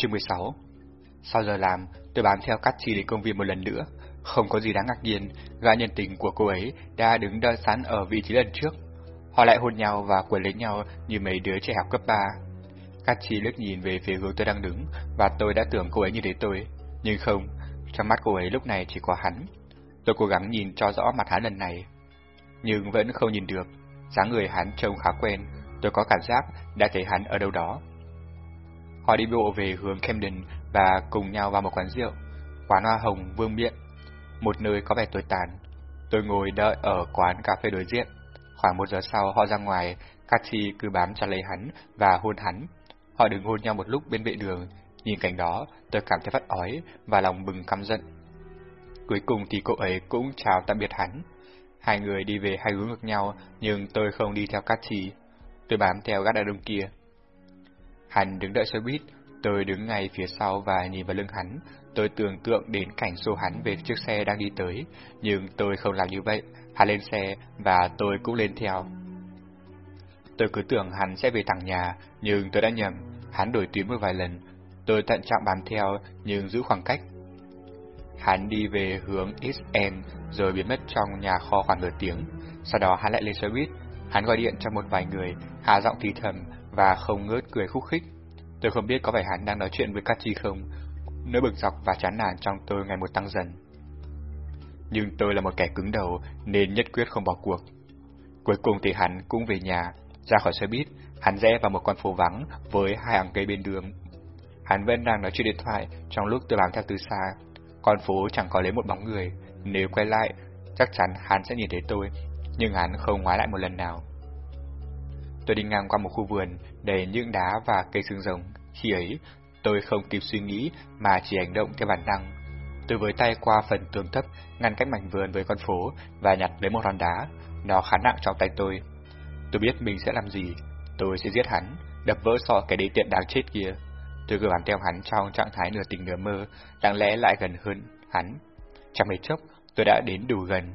Chương 16 Sau giờ làm, tôi bám theo Cắt Chi đến công viên một lần nữa. Không có gì đáng ngạc nhiên, gã nhân tình của cô ấy đã đứng đợi sẵn ở vị trí lần trước. Họ lại hôn nhau và quấn lấy nhau như mấy đứa trẻ học cấp 3. Cắt Chi lướt nhìn về phía hướng tôi đang đứng, và tôi đã tưởng cô ấy như thế tôi. Nhưng không, trong mắt cô ấy lúc này chỉ có hắn. Tôi cố gắng nhìn cho rõ mặt hắn lần này, nhưng vẫn không nhìn được. dáng người hắn trông khá quen, tôi có cảm giác đã thấy hắn ở đâu đó. Họ đi bộ về hướng Camden và cùng nhau vào một quán rượu, quán hoa hồng vương miện, một nơi có vẻ tồi tàn. Tôi ngồi đợi ở quán cà phê đối diện. Khoảng một giờ sau họ ra ngoài, Cathy cứ bám chặt lấy hắn và hôn hắn. Họ đứng hôn nhau một lúc bên vệ đường, nhìn cảnh đó tôi cảm thấy phát ói và lòng bừng căm giận. Cuối cùng thì cô ấy cũng chào tạm biệt hắn. Hai người đi về hai hướng ngược nhau, nhưng tôi không đi theo Cathy. Tôi bám theo gã đàn ông kia. Hắn đứng đợi xe buýt, tôi đứng ngay phía sau và nhìn vào lưng hắn. Tôi tưởng tượng đến cảnh xô hắn về chiếc xe đang đi tới, nhưng tôi không làm như vậy. Hắn lên xe và tôi cũng lên theo. Tôi cứ tưởng hắn sẽ về thẳng nhà, nhưng tôi đã nhầm. Hắn đổi tuyến một vài lần. Tôi tận trọng bám theo, nhưng giữ khoảng cách. Hắn đi về hướng East End, rồi biến mất trong nhà kho khoảng nửa tiếng. Sau đó hắn lại lên xe buýt. Hắn gọi điện cho một vài người, hạ giọng thì thầm và không ngớt cười khúc khích. Tôi không biết có phải hắn đang nói chuyện với Kachi không. Nỗi bực dọc và chán nản trong tôi ngày một tăng dần. Nhưng tôi là một kẻ cứng đầu nên nhất quyết không bỏ cuộc. Cuối cùng thì hắn cũng về nhà, ra khỏi xe buýt, hắn rẽ vào một con phố vắng với hai hàng cây bên đường. Hắn vẫn đang nói chuyện điện thoại trong lúc tôi bám theo từ xa. Con phố chẳng có lấy một bóng người, nếu quay lại, chắc chắn hắn sẽ nhìn thấy tôi, nhưng hắn không ngoái lại một lần nào. Tôi đi ngang qua một khu vườn đầy những đá và cây xương rồng. Khi ấy, tôi không kịp suy nghĩ mà chỉ hành động theo bản năng. Tôi với tay qua phần tường thấp, ngăn cách mảnh vườn với con phố và nhặt lấy một hòn đá. Nó khá nặng trong tay tôi. Tôi biết mình sẽ làm gì. Tôi sẽ giết hắn, đập vỡ sọ cái đế tiện đáng chết kia. Tôi cứ bám theo hắn trong trạng thái nửa tình nửa mơ, đáng lẽ lại gần hơn hắn. Trong mấy chốc, tôi đã đến đủ gần.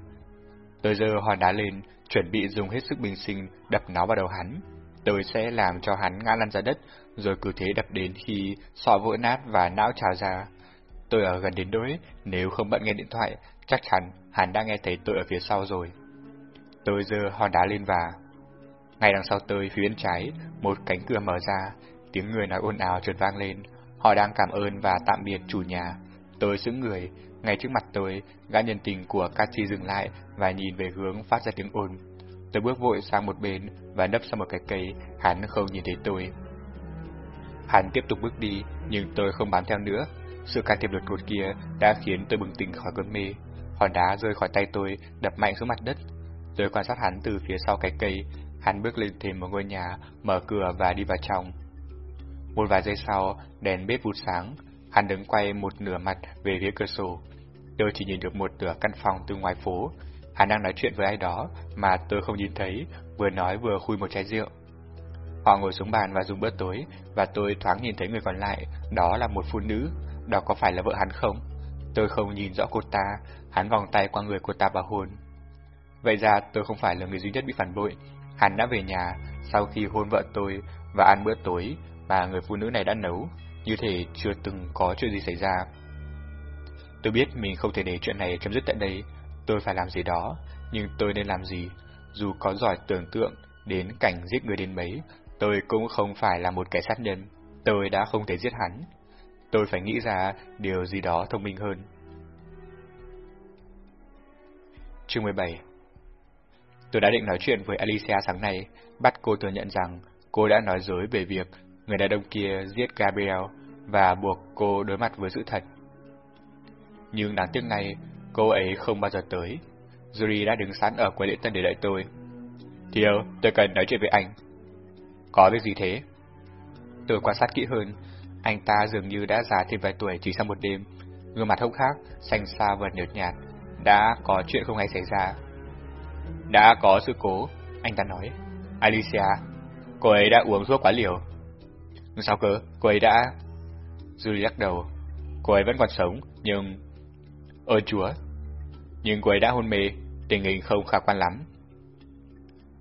Tôi giơ hòn đá lên, chuẩn bị dùng hết sức bình sinh đập nó vào đầu hắn. Tôi sẽ làm cho hắn ngã lăn ra đất, rồi cứ thế đập đến khi sọ vỡ nát và não trào ra. Tôi ở gần đến đối, nếu không bận nghe điện thoại, chắc chắn hắn đã nghe thấy tôi ở phía sau rồi. Tôi giơ hòn đá lên và... Ngay đằng sau tôi phía bên trái, một cánh cửa mở ra, tiếng người nói ồn ào trượt vang lên. Họ đang cảm ơn và tạm biệt chủ nhà. Tôi sững người, ngay trước mặt tôi, gã nhân tình của Cathy dừng lại và nhìn về hướng phát ra tiếng ồn. Tôi bước vội sang một bên và nấp sau một cái cây, hắn không nhìn thấy tôi. Hắn tiếp tục bước đi, nhưng tôi không bám theo nữa. Sự can thiệp đột ngột kia đã khiến tôi bừng tỉnh khỏi cơn mê. Hòn đá rơi khỏi tay tôi, đập mạnh xuống mặt đất. Tôi quan sát hắn từ phía sau cái cây. Hắn bước lên thêm một ngôi nhà, mở cửa và đi vào trong. Một vài giây sau, đèn bếp vụt sáng. Hắn đứng quay một nửa mặt về phía cửa sổ. Tôi chỉ nhìn được một nửa căn phòng từ ngoài phố. Hắn đang nói chuyện với ai đó mà tôi không nhìn thấy, vừa nói vừa khui một chai rượu. Họ ngồi xuống bàn và dùng bữa tối, và tôi thoáng nhìn thấy người còn lại, đó là một phụ nữ. Đó có phải là vợ hắn không? Tôi không nhìn rõ cô ta, hắn vòng tay qua người cô ta và hôn. Vậy ra tôi không phải là người duy nhất bị phản bội. Hắn đã về nhà sau khi hôn vợ tôi và ăn bữa tối mà người phụ nữ này đã nấu, như thể chưa từng có chuyện gì xảy ra. Tôi biết mình không thể để chuyện này chấm dứt tại đây, tôi phải làm gì đó, nhưng tôi nên làm gì? Dù có giỏi tưởng tượng đến cảnh giết người đến mấy, tôi cũng không phải là một kẻ sát nhân. Tôi đã không thể giết hắn. Tôi phải nghĩ ra điều gì đó thông minh hơn. Chương 17 Tôi đã định nói chuyện với Alicia sáng nay, bắt cô thừa nhận rằng cô đã nói dối về việc người đàn ông kia giết Gabriel và buộc cô đối mặt với sự thật. Nhưng đáng tiếc này, cô ấy không bao giờ tới. Yuri đã đứng sẵn ở quầy lễ tân để đợi tôi. Thiếu, tôi cần nói chuyện với anh. Có việc gì thế? Tôi quan sát kỹ hơn, anh ta dường như đã già thêm vài tuổi chỉ sau một đêm. Gương mặt hốc hác, xanh xa và nhợt nhạt. Đã có chuyện không hay xảy ra. Đã có sự cố, anh ta nói. Alicia, cô ấy đã uống thuốc quá liều. Sao cơ, cô ấy đã... Julie lắc đầu. Cô ấy vẫn còn sống, nhưng... Ơn chúa. Nhưng cô ấy đã hôn mê, tình hình không khả quan lắm.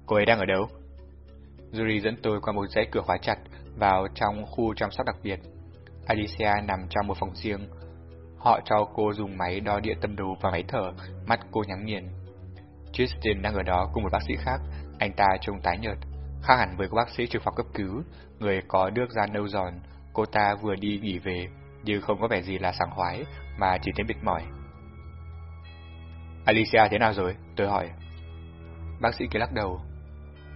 Cô ấy đang ở đâu? Yuri dẫn tôi qua một dãy cửa khóa chặt vào trong khu chăm sóc đặc biệt. Alicia nằm trong một phòng riêng. Họ cho cô dùng máy đo địa tâm đồ và máy thở, mắt cô nhắm nghiền. Tristan đang ở đó cùng một bác sĩ khác, anh ta trông tái nhợt, khác hẳn với các bác sĩ trực phòng cấp cứu, người có nước da nâu giòn. Cô ta vừa đi nghỉ về, nhưng không có vẻ gì là sảng khoái, mà chỉ thấy mệt mỏi. Alicia thế nào rồi? Tôi hỏi. Bác sĩ kia lắc đầu.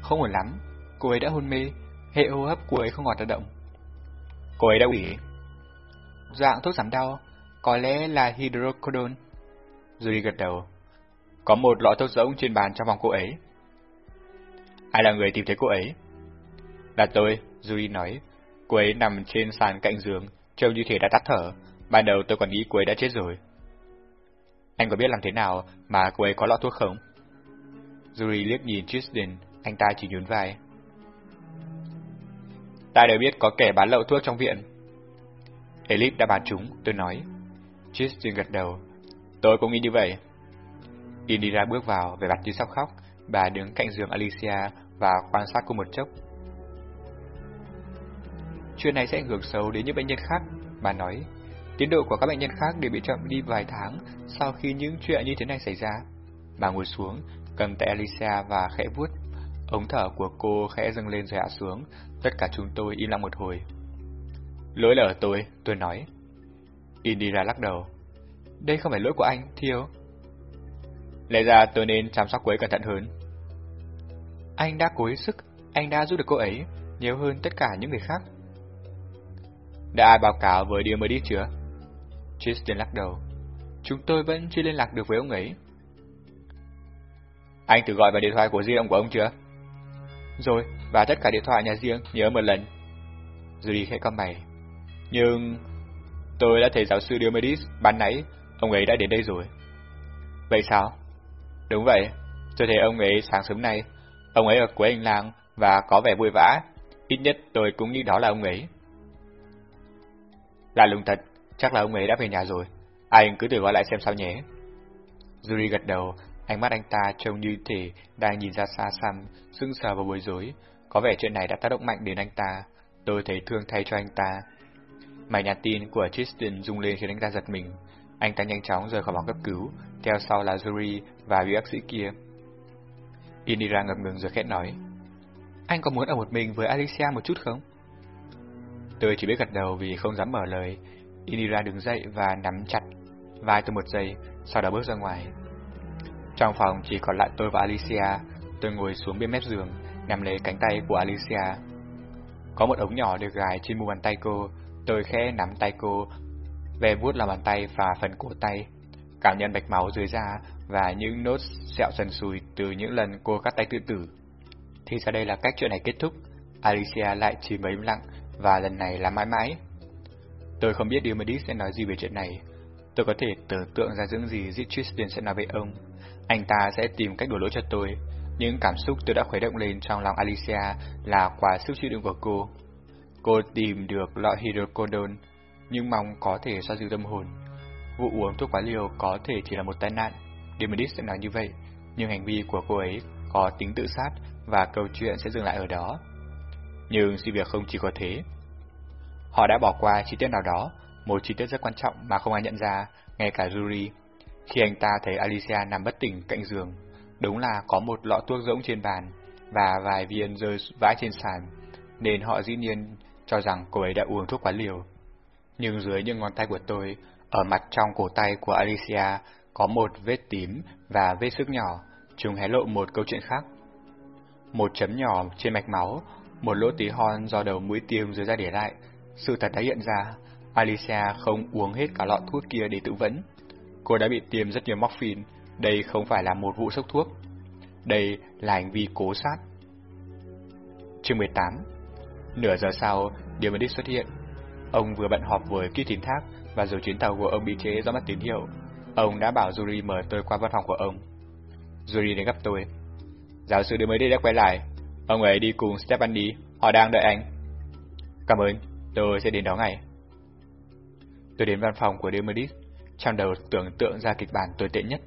Không ổn lắm, cô ấy đã hôn mê, hệ hô hấp của ấy không hoạt động. Cô ấy đã ủy. Dạng thuốc giảm đau, có lẽ là hydrocodone. Judy gật đầu. Có một lọ thuốc rỗng trên bàn trong phòng cô ấy. Ai là người tìm thấy cô ấy? Là tôi, Judy nói. Cô ấy nằm trên sàn cạnh giường, trông như thể đã tắt thở. Ban đầu tôi còn nghĩ cô ấy đã chết rồi. Anh có biết làm thế nào mà cô ấy có lọ thuốc không? Yuri liếc nhìn Tristan, anh ta chỉ nhún vai. Ta đều biết có kẻ bán lậu thuốc trong viện. Elip đã bán chúng, tôi nói. Tristan gật đầu. Tôi cũng nghĩ như vậy. Indira bước vào, về mặt như sắp khóc. Bà đứng cạnh giường Alicia và quan sát cô một chốc. Chuyện này sẽ ảnh hưởng xấu đến những bệnh nhân khác, bà nói. Tiến độ của các bệnh nhân khác đều bị chậm đi vài tháng sau khi những chuyện như thế này xảy ra. Bà ngồi xuống, cầm tay Alicia và khẽ vuốt. Ống thở của cô khẽ dâng lên rồi hạ xuống, tất cả chúng tôi im lặng một hồi. Lỗi là ở tôi, tôi nói. Indira lắc đầu. Đây không phải lỗi của anh, Thiêu. Lẽ ra tôi nên chăm sóc cô ấy cẩn thận hơn. Anh đã cố hết sức, anh đã giúp được cô ấy, nhiều hơn tất cả những người khác. Đã ai báo cáo với Diomedes chưa? Tristan lắc đầu. Chúng tôi vẫn chưa liên lạc được với ông ấy. Anh thử gọi vào điện thoại của riêng ông của ông chưa? Rồi, và tất cả điện thoại nhà riêng nhớ một lần. Judy khẽ con mày. Nhưng tôi đã thấy giáo sư Diomedes bán nãy, ông ấy đã đến đây rồi. Vậy sao? Đúng vậy, tôi thấy ông ấy sáng sớm nay, ông ấy ở cuối hành lang và có vẻ vui vã, ít nhất tôi cũng nghĩ đó là ông ấy. Là lùng thật, chắc là ông ấy đã về nhà rồi, anh cứ thử gọi lại xem sao nhé. Yuri gật đầu, ánh mắt anh ta trông như thể đang nhìn ra xa xăm, sững sờ và bối rối. Có vẻ chuyện này đã tác động mạnh đến anh ta, tôi thấy thương thay cho anh ta. Mày nhắn tin của Tristan rung lên khiến anh ta giật mình. Anh ta nhanh chóng rời khỏi phòng cấp cứu, theo sau là Yuri và vị bác sĩ kia. Indira ngập ngừng rồi khẽ nói. Anh có muốn ở một mình với Alicia một chút không? Tôi chỉ biết gật đầu vì không dám mở lời. Indira đứng dậy và nắm chặt vai tôi một giây, sau đó bước ra ngoài. Trong phòng chỉ còn lại tôi và Alicia, tôi ngồi xuống bên mép giường, nắm lấy cánh tay của Alicia. Có một ống nhỏ được gài trên mu bàn tay cô, tôi khẽ nắm tay cô, về vuốt lòng bàn tay và phần cổ tay, cảm nhận bạch máu dưới da và những nốt sẹo sần sùi từ những lần cô cắt tay tự tử. Thì sau đây là cách chuyện này kết thúc, Alicia lại chỉ mấy lặng và lần này là mãi mãi. Tôi không biết Diomedes sẽ nói gì về chuyện này. Tôi có thể tưởng tượng ra những gì Zitristian sẽ nói với ông. Anh ta sẽ tìm cách đổ lỗi cho tôi. Những cảm xúc tôi đã khuấy động lên trong lòng Alicia là quả sức chịu đựng của cô. Cô tìm được lọ hydrocodone, nhưng mong có thể xoa dịu tâm hồn. Vụ uống thuốc quá liều có thể chỉ là một tai nạn. Diomedes sẽ nói như vậy, nhưng hành vi của cô ấy có tính tự sát và câu chuyện sẽ dừng lại ở đó. Nhưng sự việc không chỉ có thế. Họ đã bỏ qua chi tiết nào đó, một chi tiết rất quan trọng mà không ai nhận ra, ngay cả Yuri. Khi anh ta thấy Alicia nằm bất tỉnh cạnh giường, đúng là có một lọ thuốc rỗng trên bàn và vài viên rơi vãi trên sàn, nên họ dĩ nhiên cho rằng cô ấy đã uống thuốc quá liều. Nhưng dưới những ngón tay của tôi, ở mặt trong cổ tay của Alicia có một vết tím và vết sức nhỏ, chúng hé lộ một câu chuyện khác. Một chấm nhỏ trên mạch máu, một lỗ tí hon do đầu mũi tiêm dưới da để lại, sự thật đã hiện ra, Alicia không uống hết cả lọ thuốc kia để tự vấn. Cô đã bị tiêm rất nhiều morphine, đây không phải là một vụ sốc thuốc. Đây là hành vi cố sát. Chương 18 Nửa giờ sau, điều Diomedes xuất hiện. Ông vừa bận họp với Ký Tín Thác và dù chuyến tàu của ông bị chế do mất tín hiệu. Ông đã bảo Yuri mời tôi qua văn phòng của ông. Yuri đến gặp tôi. Giáo sư điều mới đây đã quay lại. Ông ấy đi cùng Stephanie, họ đang đợi anh. Cảm ơn. Tôi sẽ đến đó ngay. Tôi đến văn phòng của Demodis, trong đầu tưởng tượng ra kịch bản tồi tệ nhất.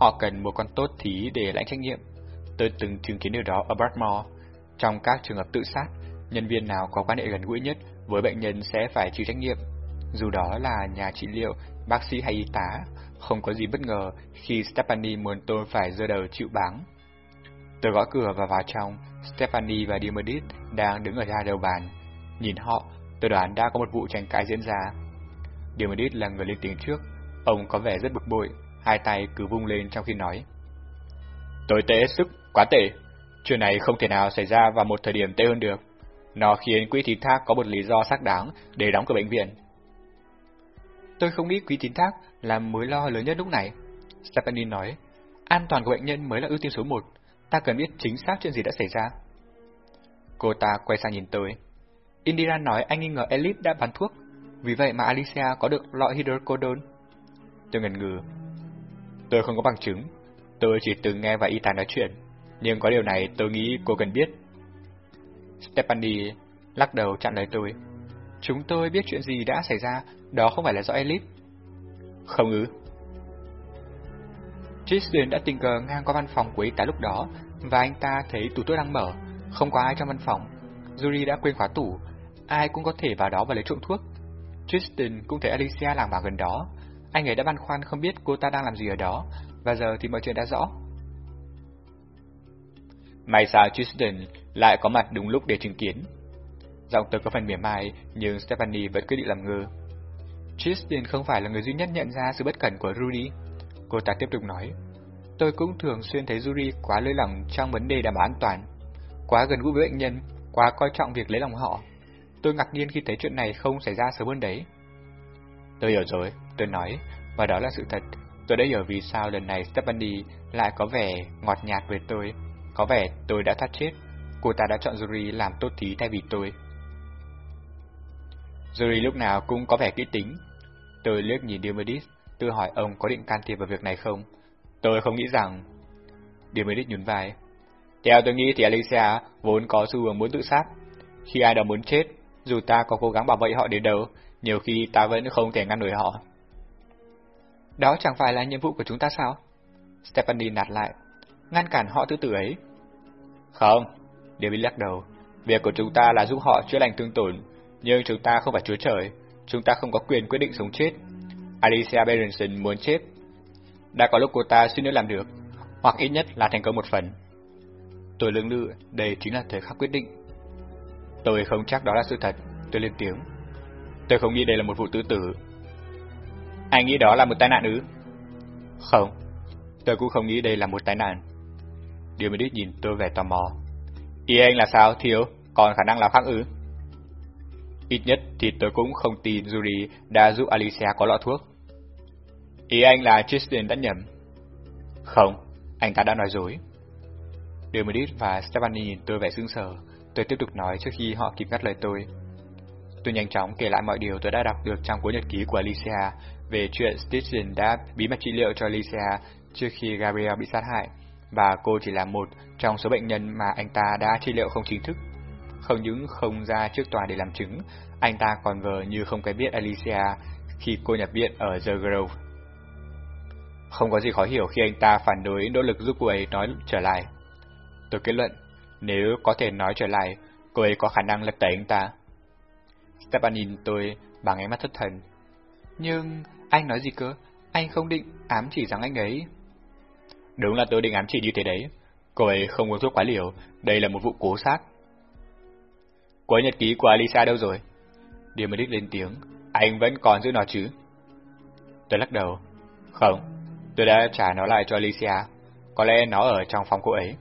Họ cần một con tốt thí để lãnh trách nhiệm. Tôi từng chứng kiến điều đó ở Bradmore. Trong các trường hợp tự sát, nhân viên nào có quan hệ gần gũi nhất với bệnh nhân sẽ phải chịu trách nhiệm. Dù đó là nhà trị liệu, bác sĩ hay y tá, không có gì bất ngờ khi Stephanie muốn tôi phải rơi đầu chịu báng. Tôi gõ cửa và vào trong, Stephanie và Diomedis đang đứng ở ra đầu bàn. Nhìn họ, tôi đoán đã có một vụ tranh cãi diễn ra. Diomedis là người lên tiếng trước, ông có vẻ rất bực bội, hai tay cứ vung lên trong khi nói. Tôi tệ sức, quá tệ. Chuyện này không thể nào xảy ra vào một thời điểm tệ hơn được. Nó khiến quỹ tín thác có một lý do xác đáng để đóng cửa bệnh viện. Tôi không nghĩ quỹ tín thác là mối lo lớn nhất lúc này. Stephanie nói, an toàn của bệnh nhân mới là ưu tiên số một. Ta cần biết chính xác chuyện gì đã xảy ra. Cô ta quay sang nhìn tôi. Indira nói anh nghi ngờ Elip đã bán thuốc, vì vậy mà Alicia có được lọ hydrocodone. Tôi ngần ngừ. Tôi không có bằng chứng, tôi chỉ từng nghe và y tá nói chuyện, nhưng có điều này tôi nghĩ cô cần biết. Stephanie lắc đầu chặn lời tôi. Chúng tôi biết chuyện gì đã xảy ra, đó không phải là do Elip. Không ư. Tristan đã tình cờ ngang qua văn phòng của y tá lúc đó, và anh ta thấy tủ thuốc đang mở, không có ai trong văn phòng. Yuri đã quên khóa tủ, ai cũng có thể vào đó và lấy trộm thuốc. Tristan cũng thấy Alicia làng vào gần đó. Anh ấy đã băn khoăn không biết cô ta đang làm gì ở đó, và giờ thì mọi chuyện đã rõ. May sao Tristan lại có mặt đúng lúc để chứng kiến. Giọng tôi có phần mỉa mai, nhưng Stephanie vẫn quyết định làm ngơ. Tristan không phải là người duy nhất nhận ra sự bất cẩn của Rudy. Cô ta tiếp tục nói, tôi cũng thường xuyên thấy Rudy quá lơi lỏng trong vấn đề đảm bảo an toàn, quá gần gũi với bệnh nhân, quá coi trọng việc lấy lòng họ. Tôi ngạc nhiên khi thấy chuyện này không xảy ra sớm hơn đấy. Tôi hiểu rồi, tôi nói, và đó là sự thật. Tôi đã hiểu vì sao lần này Stephanie lại có vẻ ngọt nhạt với tôi. Có vẻ tôi đã thoát chết. Cô ta đã chọn Yuri làm tốt thí thay vì tôi. Yuri lúc nào cũng có vẻ kỹ tính. Tôi liếc nhìn Diomedes, tôi hỏi ông có định can thiệp vào việc này không. Tôi không nghĩ rằng... Diomedes nhún vai. Theo tôi nghĩ thì Alicia vốn có xu hướng muốn tự sát. Khi ai đó muốn chết, dù ta có cố gắng bảo vệ họ đến đâu, nhiều khi ta vẫn không thể ngăn nổi họ. Đó chẳng phải là nhiệm vụ của chúng ta sao? Stephanie nạt lại. Ngăn cản họ tự tử ấy. Không, David lắc đầu. Việc của chúng ta là giúp họ chữa lành thương tổn, nhưng chúng ta không phải chúa trời. Chúng ta không có quyền quyết định sống chết. Alicia Berenson muốn chết. Đã có lúc cô ta suy nữa làm được, hoặc ít nhất là thành công một phần. Tôi lưỡng lự, đây chính là thời khắc quyết định. Tôi không chắc đó là sự thật, tôi lên tiếng. Tôi không nghĩ đây là một vụ tự tử. Anh nghĩ đó là một tai nạn ư? Không, tôi cũng không nghĩ đây là một tai nạn. Điều mới nhìn tôi vẻ tò mò. Ý anh là sao, thiếu? Còn khả năng là khác ư? Ít nhất thì tôi cũng không tin Yuri đã giúp Alicia có lọ thuốc. Ý anh là Tristan đã nhầm. Không, anh ta đã nói dối. Dermodis và Stephanie nhìn tôi vẻ sững sờ. Tôi tiếp tục nói trước khi họ kịp ngắt lời tôi. Tôi nhanh chóng kể lại mọi điều tôi đã đọc được trong cuốn nhật ký của Alicia về chuyện Stitchin đã bí mật trị liệu cho Alicia trước khi Gabriel bị sát hại, và cô chỉ là một trong số bệnh nhân mà anh ta đã trị liệu không chính thức. Không những không ra trước tòa để làm chứng, anh ta còn vờ như không cái biết Alicia khi cô nhập viện ở The Grove. Không có gì khó hiểu khi anh ta phản đối nỗ lực giúp cô ấy nói trở lại. Tôi kết luận, nếu có thể nói trở lại, cô ấy có khả năng lật tẩy anh ta. Stepan nhìn tôi bằng ánh mắt thất thần. Nhưng anh nói gì cơ? Anh không định ám chỉ rằng anh ấy... Đúng là tôi định ám chỉ như thế đấy. Cô ấy không uống thuốc quá liều, đây là một vụ cố sát. Cuốn nhật ký của Alisa đâu rồi? Diamondis lên tiếng, anh vẫn còn giữ nó chứ? Tôi lắc đầu. Không, tôi đã trả nó lại cho Alicia. Có lẽ nó ở trong phòng cô ấy.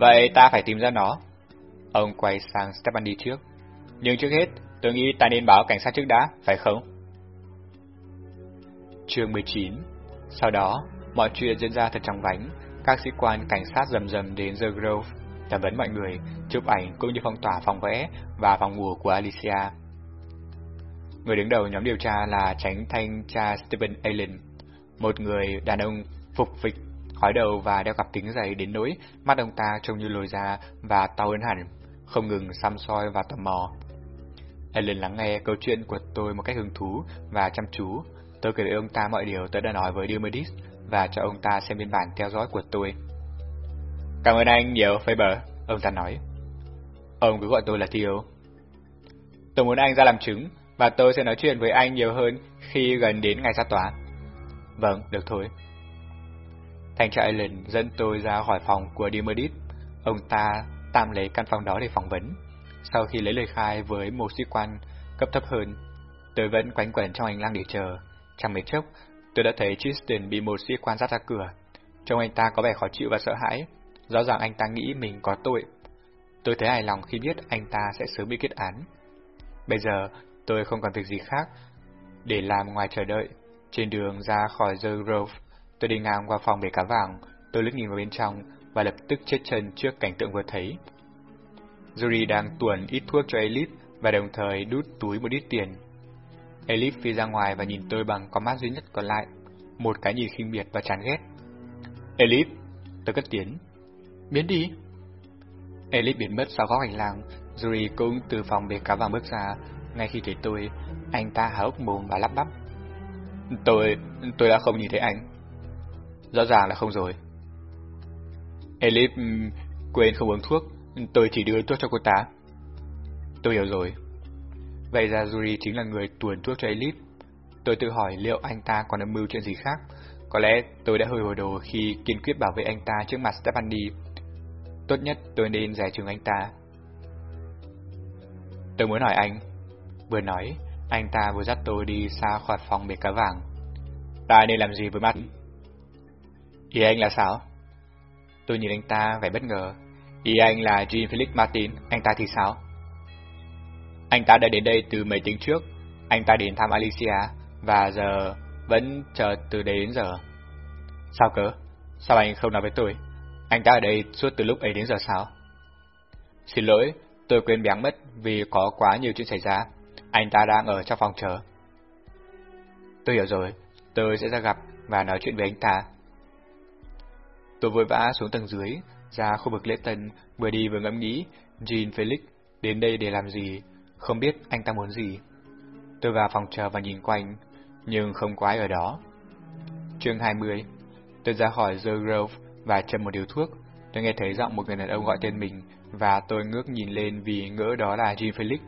Vậy ta phải tìm ra nó. Ông quay sang Stephanie trước. Nhưng trước hết, tôi nghĩ ta nên báo cảnh sát trước đã, phải không? Chương 19 Sau đó, mọi chuyện diễn ra thật trong vánh. Các sĩ quan cảnh sát rầm rầm đến The Grove, thẩm vấn mọi người, chụp ảnh cũng như phong tỏa phòng vẽ và phòng ngủ của Alicia. Người đứng đầu nhóm điều tra là tránh thanh tra Stephen Allen, một người đàn ông phục vịch hói đầu và đeo cặp kính dày đến nỗi mắt ông ta trông như lồi ra và to hơn hẳn, không ngừng xăm soi và tò mò. Ellen lắng nghe câu chuyện của tôi một cách hứng thú và chăm chú. Tôi kể với ông ta mọi điều tôi đã nói với Diomedes và cho ông ta xem biên bản theo dõi của tôi. Cảm ơn anh nhiều, Faber, ông ta nói. Ông cứ gọi tôi là Theo. Tôi muốn anh ra làm chứng, và tôi sẽ nói chuyện với anh nhiều hơn khi gần đến ngày ra tòa. Vâng, được thôi. Thanh tra Allen dẫn tôi ra khỏi phòng của Dimodit. Ông ta tạm lấy căn phòng đó để phỏng vấn. Sau khi lấy lời khai với một sĩ quan cấp thấp hơn, tôi vẫn quánh quẩn trong hành lang để chờ. Chẳng mấy chốc, tôi đã thấy Tristan bị một sĩ quan dắt ra cửa. Trông anh ta có vẻ khó chịu và sợ hãi. Rõ ràng anh ta nghĩ mình có tội. Tôi thấy hài lòng khi biết anh ta sẽ sớm bị kết án. Bây giờ, tôi không còn việc gì khác để làm ngoài chờ đợi. Trên đường ra khỏi The Grove, tôi đi ngang qua phòng bể cá vàng, tôi lướt nhìn vào bên trong và lập tức chết chân trước cảnh tượng vừa thấy. Yuri đang tuồn ít thuốc cho Elite và đồng thời đút túi một ít tiền. Elite phi ra ngoài và nhìn tôi bằng con mắt duy nhất còn lại, một cái nhìn khinh miệt và chán ghét. Elite, tôi cất tiếng. Biến đi. Elite biến mất sau góc hành lang, Yuri cũng từ phòng bể cá vàng bước ra, ngay khi thấy tôi, anh ta há hốc mồm và lắp bắp. Tôi, tôi đã không nhìn thấy anh. Rõ ràng là không rồi. Elip ừ, quên không uống thuốc, tôi chỉ đưa thuốc cho cô ta. Tôi hiểu rồi. Vậy ra Yuri chính là người tuồn thuốc cho Elip. Tôi tự hỏi liệu anh ta còn âm mưu chuyện gì khác. Có lẽ tôi đã hơi hồ đồ khi kiên quyết bảo vệ anh ta trước mặt Stephanie. Tốt nhất tôi nên giải trừng anh ta. Tôi muốn hỏi anh. Vừa nói, anh ta vừa dắt tôi đi xa khỏi phòng bể cá vàng. Ta nên làm gì với mắt? Ý anh là sao? Tôi nhìn anh ta vẻ bất ngờ. Ý anh là Jean Felix Martin, anh ta thì sao? Anh ta đã đến đây từ mấy tiếng trước. Anh ta đến thăm Alicia, và giờ vẫn chờ từ đấy đến giờ. Sao cơ? Sao anh không nói với tôi? Anh ta ở đây suốt từ lúc ấy đến giờ sao? Xin lỗi, tôi quên béng mất vì có quá nhiều chuyện xảy ra. Anh ta đang ở trong phòng chờ. Tôi hiểu rồi, tôi sẽ ra gặp và nói chuyện với anh ta. Tôi vội vã xuống tầng dưới, ra khu vực lễ tân, vừa đi vừa ngẫm nghĩ, Jean Felix đến đây để làm gì, không biết anh ta muốn gì. Tôi vào phòng chờ và nhìn quanh, nhưng không có ai ở đó. Chương 20 Tôi ra khỏi The Grove và châm một điều thuốc. Tôi nghe thấy giọng một người đàn ông gọi tên mình, và tôi ngước nhìn lên vì ngỡ đó là Jean Felix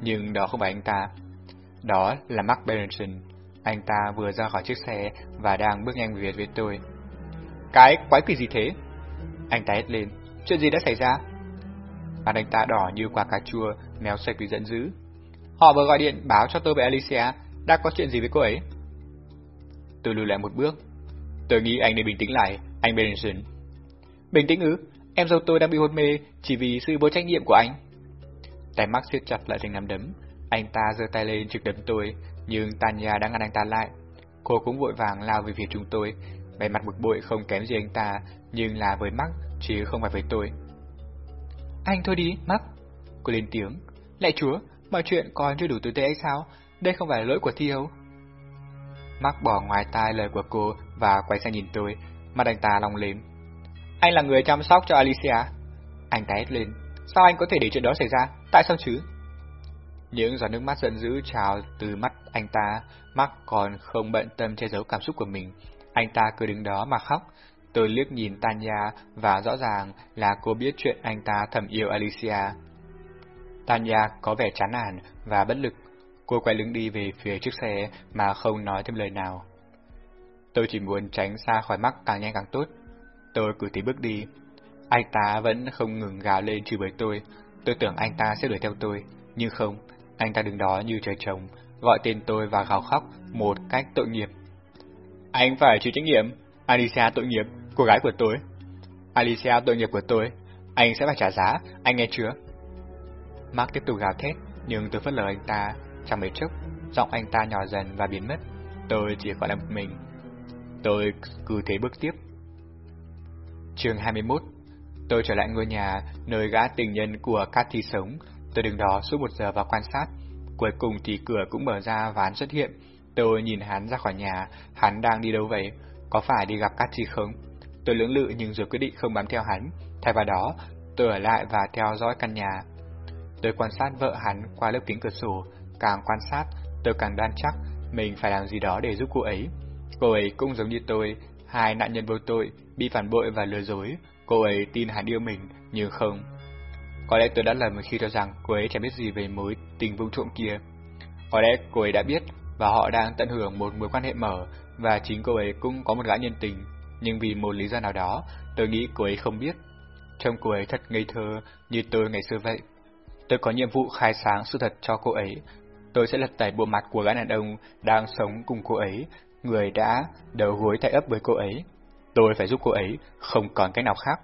nhưng đó không phải anh ta. Đó là Mark Berenson. Anh ta vừa ra khỏi chiếc xe và đang bước nhanh về với tôi. Cái quái quỷ gì thế? Anh ta hét lên. Chuyện gì đã xảy ra? Mặt anh ta đỏ như quả cà chua, méo sạch vì giận dữ. Họ vừa gọi điện báo cho tôi về Alicia, đã có chuyện gì với cô ấy? Tôi lùi lại một bước. Tôi nghĩ anh nên bình tĩnh lại, anh Benson. Bình tĩnh ư? Em dâu tôi đang bị hôn mê chỉ vì sự vô trách nhiệm của anh. Tay Max siết chặt lại thành nắm đấm. Anh ta giơ tay lên trực đấm tôi, nhưng Tanya đã ngăn anh ta lại. Cô cũng vội vàng lao về phía chúng tôi, vẻ mặt bực bội không kém gì anh ta, nhưng là với Mark, chứ không phải với tôi. Anh thôi đi, Mark. Cô lên tiếng. Lạy chúa, mọi chuyện còn chưa đủ tồi tệ hay sao? Đây không phải là lỗi của Thiêu. Mark bỏ ngoài tai lời của cô và quay sang nhìn tôi, mặt anh ta long lên. Anh là người chăm sóc cho Alicia. Anh ta hét lên. Sao anh có thể để chuyện đó xảy ra? Tại sao chứ? Những giọt nước mắt giận dữ trào từ mắt anh ta, Mark còn không bận tâm che giấu cảm xúc của mình. Anh ta cứ đứng đó mà khóc. Tôi liếc nhìn Tanya và rõ ràng là cô biết chuyện anh ta thầm yêu Alicia. Tanya có vẻ chán nản và bất lực. Cô quay lưng đi về phía chiếc xe mà không nói thêm lời nào. Tôi chỉ muốn tránh xa khỏi mắt càng nhanh càng tốt. Tôi cứ tí bước đi. Anh ta vẫn không ngừng gào lên chửi bới tôi. Tôi tưởng anh ta sẽ đuổi theo tôi, nhưng không, anh ta đứng đó như trời trồng, gọi tên tôi và gào khóc một cách tội nghiệp. Anh phải chịu trách nhiệm, Alicia tội nghiệp, cô gái của tôi. Alicia tội nghiệp của tôi, anh sẽ phải trả giá, anh nghe chưa? Mark tiếp tục gào thét, nhưng tôi phớt lờ anh ta, trong mấy chốc, giọng anh ta nhỏ dần và biến mất. Tôi chỉ còn là một mình. Tôi cứ thế bước tiếp. Chương 21 Tôi trở lại ngôi nhà, nơi gã tình nhân của Cathy sống. Tôi đứng đó suốt một giờ và quan sát. Cuối cùng thì cửa cũng mở ra và hắn xuất hiện. Tôi nhìn hắn ra khỏi nhà, hắn đang đi đâu vậy? Có phải đi gặp Cathy không? Tôi lưỡng lự nhưng rồi quyết định không bám theo hắn. Thay vào đó, tôi ở lại và theo dõi căn nhà. Tôi quan sát vợ hắn qua lớp kính cửa sổ. Càng quan sát, tôi càng đoan chắc mình phải làm gì đó để giúp cô ấy. Cô ấy cũng giống như tôi, hai nạn nhân vô tội, bị phản bội và lừa dối, Cô ấy tin hắn yêu mình, nhưng không. Có lẽ tôi đã lầm khi cho rằng cô ấy chẳng biết gì về mối tình vung trộm kia. Có lẽ cô ấy đã biết và họ đang tận hưởng một mối quan hệ mở và chính cô ấy cũng có một gã nhân tình. Nhưng vì một lý do nào đó, tôi nghĩ cô ấy không biết. Trông cô ấy thật ngây thơ như tôi ngày xưa vậy. Tôi có nhiệm vụ khai sáng sự thật cho cô ấy. Tôi sẽ lật tẩy bộ mặt của gã đàn ông đang sống cùng cô ấy, người đã đầu gối tại ấp với cô ấy. Tôi phải giúp cô ấy, không còn cách nào khác.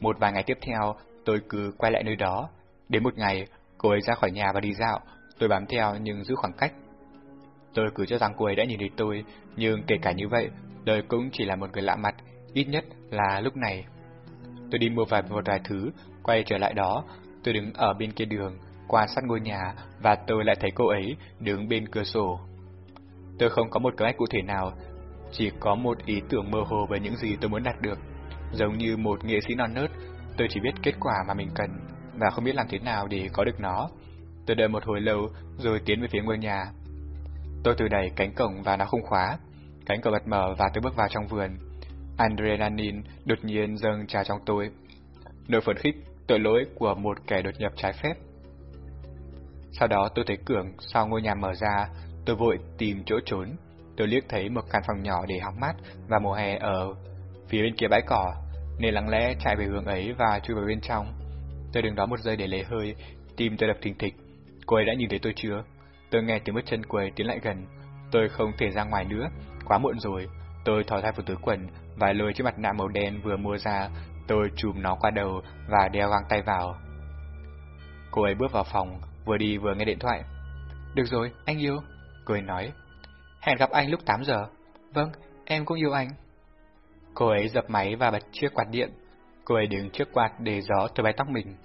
Một vài ngày tiếp theo, tôi cứ quay lại nơi đó. Đến một ngày, cô ấy ra khỏi nhà và đi dạo, tôi bám theo nhưng giữ khoảng cách. Tôi cứ cho rằng cô ấy đã nhìn thấy tôi, nhưng kể cả như vậy, tôi cũng chỉ là một người lạ mặt, ít nhất là lúc này. Tôi đi mua vài một vài thứ, quay trở lại đó, tôi đứng ở bên kia đường, quan sát ngôi nhà và tôi lại thấy cô ấy đứng bên cửa sổ. Tôi không có một kế hoạch cụ thể nào, chỉ có một ý tưởng mơ hồ về những gì tôi muốn đạt được. Giống như một nghệ sĩ non nớt, tôi chỉ biết kết quả mà mình cần và không biết làm thế nào để có được nó. Tôi đợi một hồi lâu rồi tiến về phía ngôi nhà. Tôi từ đẩy cánh cổng và nó không khóa. Cánh cổng bật mở và tôi bước vào trong vườn. Adrenaline đột nhiên dâng trào trong tôi. Nỗi phấn khích, tội lỗi của một kẻ đột nhập trái phép. Sau đó tôi thấy cửa sau ngôi nhà mở ra, tôi vội tìm chỗ trốn. Tôi liếc thấy một căn phòng nhỏ để hóng mát và mùa hè ở phía bên kia bãi cỏ, nên lặng lẽ chạy về hướng ấy và chui vào bên trong. Tôi đứng đó một giây để lấy hơi, tim tôi đập thình thịch. Cô ấy đã nhìn thấy tôi chưa? Tôi nghe tiếng bước chân cô ấy tiến lại gần. Tôi không thể ra ngoài nữa, quá muộn rồi. Tôi thò tay vào túi quần và lôi chiếc mặt nạ màu đen vừa mua ra, tôi chùm nó qua đầu và đeo găng tay vào. Cô ấy bước vào phòng, vừa đi vừa nghe điện thoại. Được rồi, anh yêu. Cô ấy nói. Hẹn gặp anh lúc 8 giờ. Vâng, em cũng yêu anh. Cô ấy dập máy và bật chiếc quạt điện. Cô ấy đứng trước quạt để gió thổi bay tóc mình.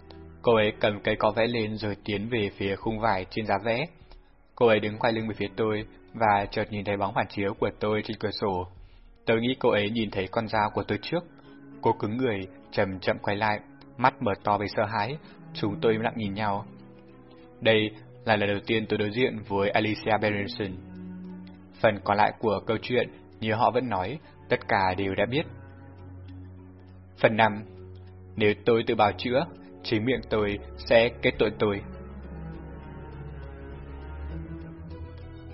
Cô ấy cầm cây có vẽ lên rồi tiến về phía khung vải trên giá vẽ. Cô ấy đứng quay lưng về phía tôi và chợt nhìn thấy bóng phản chiếu của tôi trên cửa sổ. Tôi nghĩ cô ấy nhìn thấy con dao của tôi trước. Cô cứng người, chậm chậm quay lại, mắt mở to vì sợ hãi. Chúng tôi im lặng nhìn nhau. Đây là lần đầu tiên tôi đối diện với Alicia Berenson. Phần còn lại của câu chuyện, như họ vẫn nói, tất cả đều đã biết. Phần 5 Nếu tôi tự bào chữa, chính miệng tôi sẽ kết tội tôi.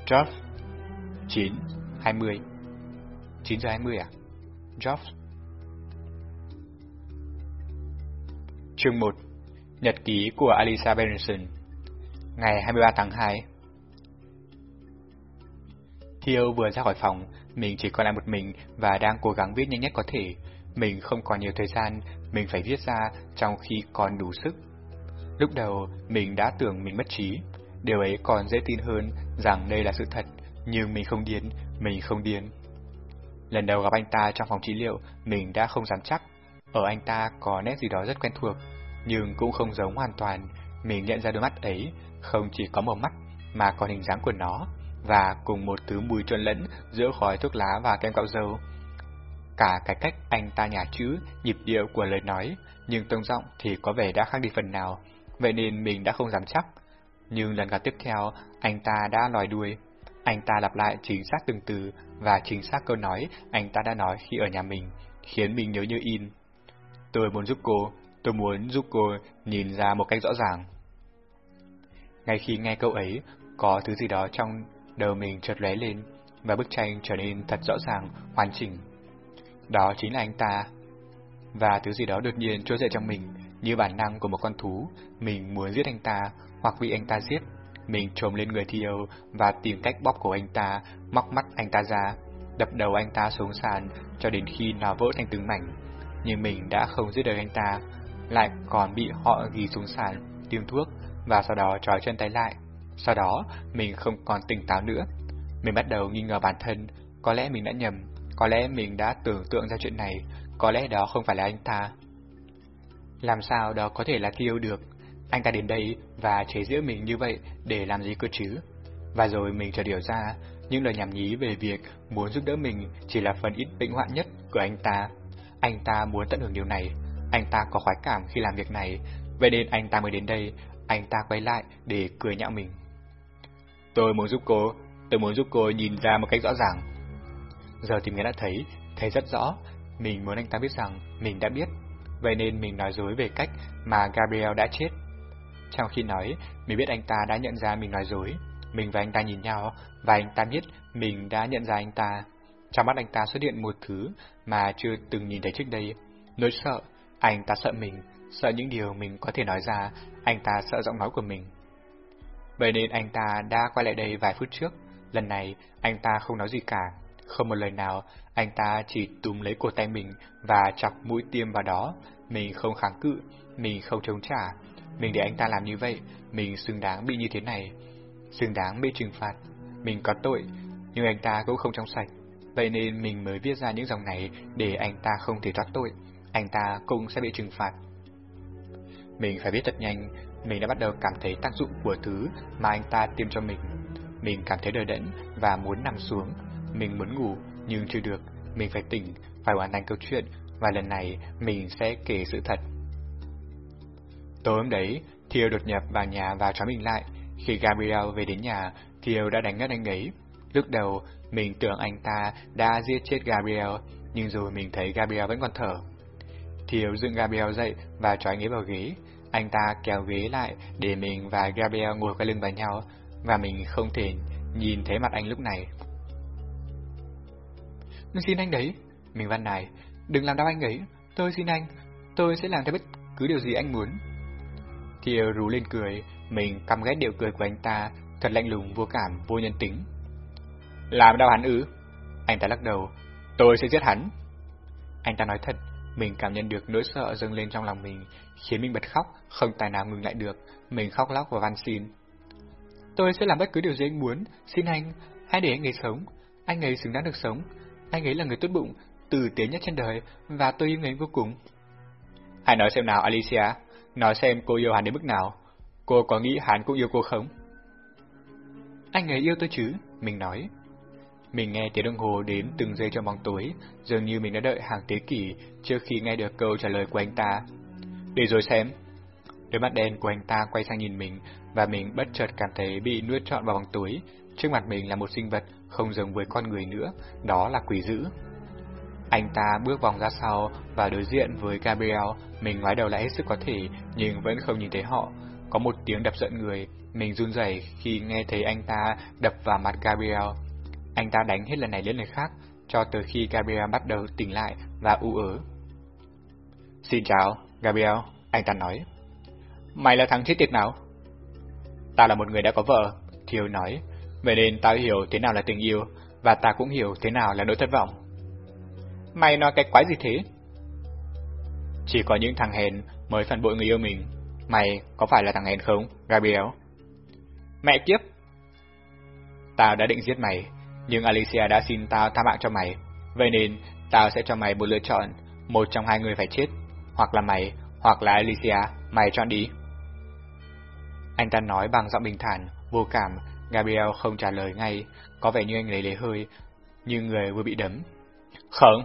George 9 20 9 giờ 20 à? George Chương 1 Nhật ký của Alisa Berenson Ngày 23 tháng 2 Thiêu vừa ra khỏi phòng, mình chỉ còn lại một mình và đang cố gắng viết nhanh nhất có thể. Mình không còn nhiều thời gian, mình phải viết ra trong khi còn đủ sức. Lúc đầu, mình đã tưởng mình mất trí. Điều ấy còn dễ tin hơn rằng đây là sự thật, nhưng mình không điên, mình không điên. Lần đầu gặp anh ta trong phòng trị liệu, mình đã không dám chắc. Ở anh ta có nét gì đó rất quen thuộc, nhưng cũng không giống hoàn toàn. Mình nhận ra đôi mắt ấy không chỉ có màu mắt, mà còn hình dáng của nó, và cùng một thứ mùi trộn lẫn giữa khói thuốc lá và kem cạo dầu. Cả cái cách anh ta nhả chữ, nhịp điệu của lời nói, nhưng tông giọng thì có vẻ đã khác đi phần nào, vậy nên mình đã không dám chắc. Nhưng lần gặp tiếp theo, anh ta đã lòi đuôi. Anh ta lặp lại chính xác từng từ và chính xác câu nói anh ta đã nói khi ở nhà mình, khiến mình nhớ như in. Tôi muốn giúp cô, tôi muốn giúp cô nhìn ra một cách rõ ràng. Ngay khi nghe câu ấy, có thứ gì đó trong đầu mình chợt lóe lên và bức tranh trở nên thật rõ ràng, hoàn chỉnh. Đó chính là anh ta. Và thứ gì đó đột nhiên trỗi dậy trong mình, như bản năng của một con thú, mình muốn giết anh ta hoặc bị anh ta giết. Mình trồm lên người Theo và tìm cách bóp cổ anh ta, móc mắt anh ta ra, đập đầu anh ta xuống sàn cho đến khi nó vỡ thành từng mảnh. Nhưng mình đã không giết được anh ta, lại còn bị họ ghi xuống sàn, tiêm thuốc và sau đó trói chân tay lại. Sau đó, mình không còn tỉnh táo nữa. Mình bắt đầu nghi ngờ bản thân, có lẽ mình đã nhầm, có lẽ mình đã tưởng tượng ra chuyện này, có lẽ đó không phải là anh ta. Làm sao đó có thể là Kiêu được? Anh ta đến đây và chế giễu mình như vậy để làm gì cơ chứ? Và rồi mình chợt hiểu ra, những lời nhảm nhí về việc muốn giúp đỡ mình chỉ là phần ít bệnh hoạn nhất của anh ta. Anh ta muốn tận hưởng điều này, anh ta có khoái cảm khi làm việc này, vậy nên anh ta mới đến đây, anh ta quay lại để cười nhạo mình. Tôi muốn giúp cô, tôi muốn giúp cô nhìn ra một cách rõ ràng. Giờ thì mình đã thấy, thấy rất rõ, mình muốn anh ta biết rằng mình đã biết. vậy nên mình nói dối về cách mà Gabriel đã chết. Trong khi nói, mình biết anh ta đã nhận ra mình nói dối. Mình và anh ta nhìn nhau, và anh ta biết mình đã nhận ra anh ta. Trong mắt anh ta xuất hiện một thứ mà chưa từng nhìn thấy trước đây. Nỗi sợ, anh ta sợ mình, sợ những điều mình có thể nói ra, anh ta sợ giọng nói của mình. Vậy nên anh ta đã quay lại đây vài phút trước. Lần này, anh ta không nói gì cả. Không một lời nào, anh ta chỉ túm lấy cổ tay mình và chọc mũi tiêm vào đó. Mình không kháng cự, mình không chống trả. Mình để anh ta làm như vậy, mình xứng đáng bị như thế này. Xứng đáng bị trừng phạt. Mình có tội, nhưng anh ta cũng không trong sạch. Vậy nên mình mới viết ra những dòng này để anh ta không thể thoát tội. Anh ta cũng sẽ bị trừng phạt. Mình phải biết thật nhanh, mình đã bắt đầu cảm thấy tác dụng của thứ mà anh ta tiêm cho mình. Mình cảm thấy đờ đẫn và muốn nằm xuống. Mình muốn ngủ, nhưng chưa được. Mình phải tỉnh, phải hoàn thành câu chuyện, và lần này mình sẽ kể sự thật. Tối hôm đấy, Thiêu đột nhập vào nhà và trói mình lại. Khi Gabriel về đến nhà, Thiêu đã đánh ngất anh ấy. Lúc đầu, mình tưởng anh ta đã giết chết Gabriel, nhưng rồi mình thấy Gabriel vẫn còn thở. Thiêu dựng Gabriel dậy và trói anh ấy vào ghế. Anh ta kéo ghế lại để mình và Gabriel ngồi quay lưng vào nhau, và mình không thể nhìn thấy mặt anh lúc này. Xin anh đấy, mình văn này, đừng làm đau anh ấy, tôi xin anh, tôi sẽ làm theo bất cứ điều gì anh muốn kia rú lên cười, mình căm ghét điệu cười của anh ta, thật lạnh lùng, vô cảm, vô nhân tính. Làm đau hắn ư? Anh ta lắc đầu, tôi sẽ giết hắn. Anh ta nói thật, mình cảm nhận được nỗi sợ dâng lên trong lòng mình, khiến mình bật khóc, không tài nào ngừng lại được, mình khóc lóc và van xin. Tôi sẽ làm bất cứ điều gì anh muốn, xin anh, hãy để anh ấy sống, anh ấy xứng đáng được sống, anh ấy là người tốt bụng, tử tế nhất trên đời, và tôi yêu anh ấy vô cùng. Hãy nói xem nào Alicia, nói xem cô yêu hắn đến mức nào, cô có nghĩ hắn cũng yêu cô không? Anh ấy yêu tôi chứ, mình nói. Mình nghe tiếng đồng hồ đếm từng giây trong bóng tối, dường như mình đã đợi hàng thế kỷ trước khi nghe được câu trả lời của anh ta. Để rồi xem. Đôi mắt đen của anh ta quay sang nhìn mình, và mình bất chợt cảm thấy bị nuốt trọn vào bóng tối. Trước mặt mình là một sinh vật không giống với con người nữa, đó là quỷ dữ. Anh ta bước vòng ra sau và đối diện với Gabriel, mình ngoái đầu lại hết sức có thể, nhưng vẫn không nhìn thấy họ. Có một tiếng đập giận người, mình run rẩy khi nghe thấy anh ta đập vào mặt Gabriel. Anh ta đánh hết lần này đến lần khác, cho tới khi Gabriel bắt đầu tỉnh lại và u ớ. Xin chào, Gabriel, anh ta nói. Mày là thằng chết tiệt nào? Ta là một người đã có vợ, Thiều nói, vậy nên tao hiểu thế nào là tình yêu, và ta cũng hiểu thế nào là nỗi thất vọng. Mày nói cái quái gì thế? Chỉ có những thằng hèn mới phản bội người yêu mình. Mày có phải là thằng hèn không, Gabriel? Mẹ kiếp! Tao đã định giết mày, nhưng Alicia đã xin tao tha mạng cho mày. Vậy nên, tao sẽ cho mày một lựa chọn, một trong hai người phải chết. Hoặc là mày, hoặc là Alicia, mày chọn đi. Anh ta nói bằng giọng bình thản, vô cảm, Gabriel không trả lời ngay, có vẻ như anh lấy lấy hơi, như người vừa bị đấm. Không!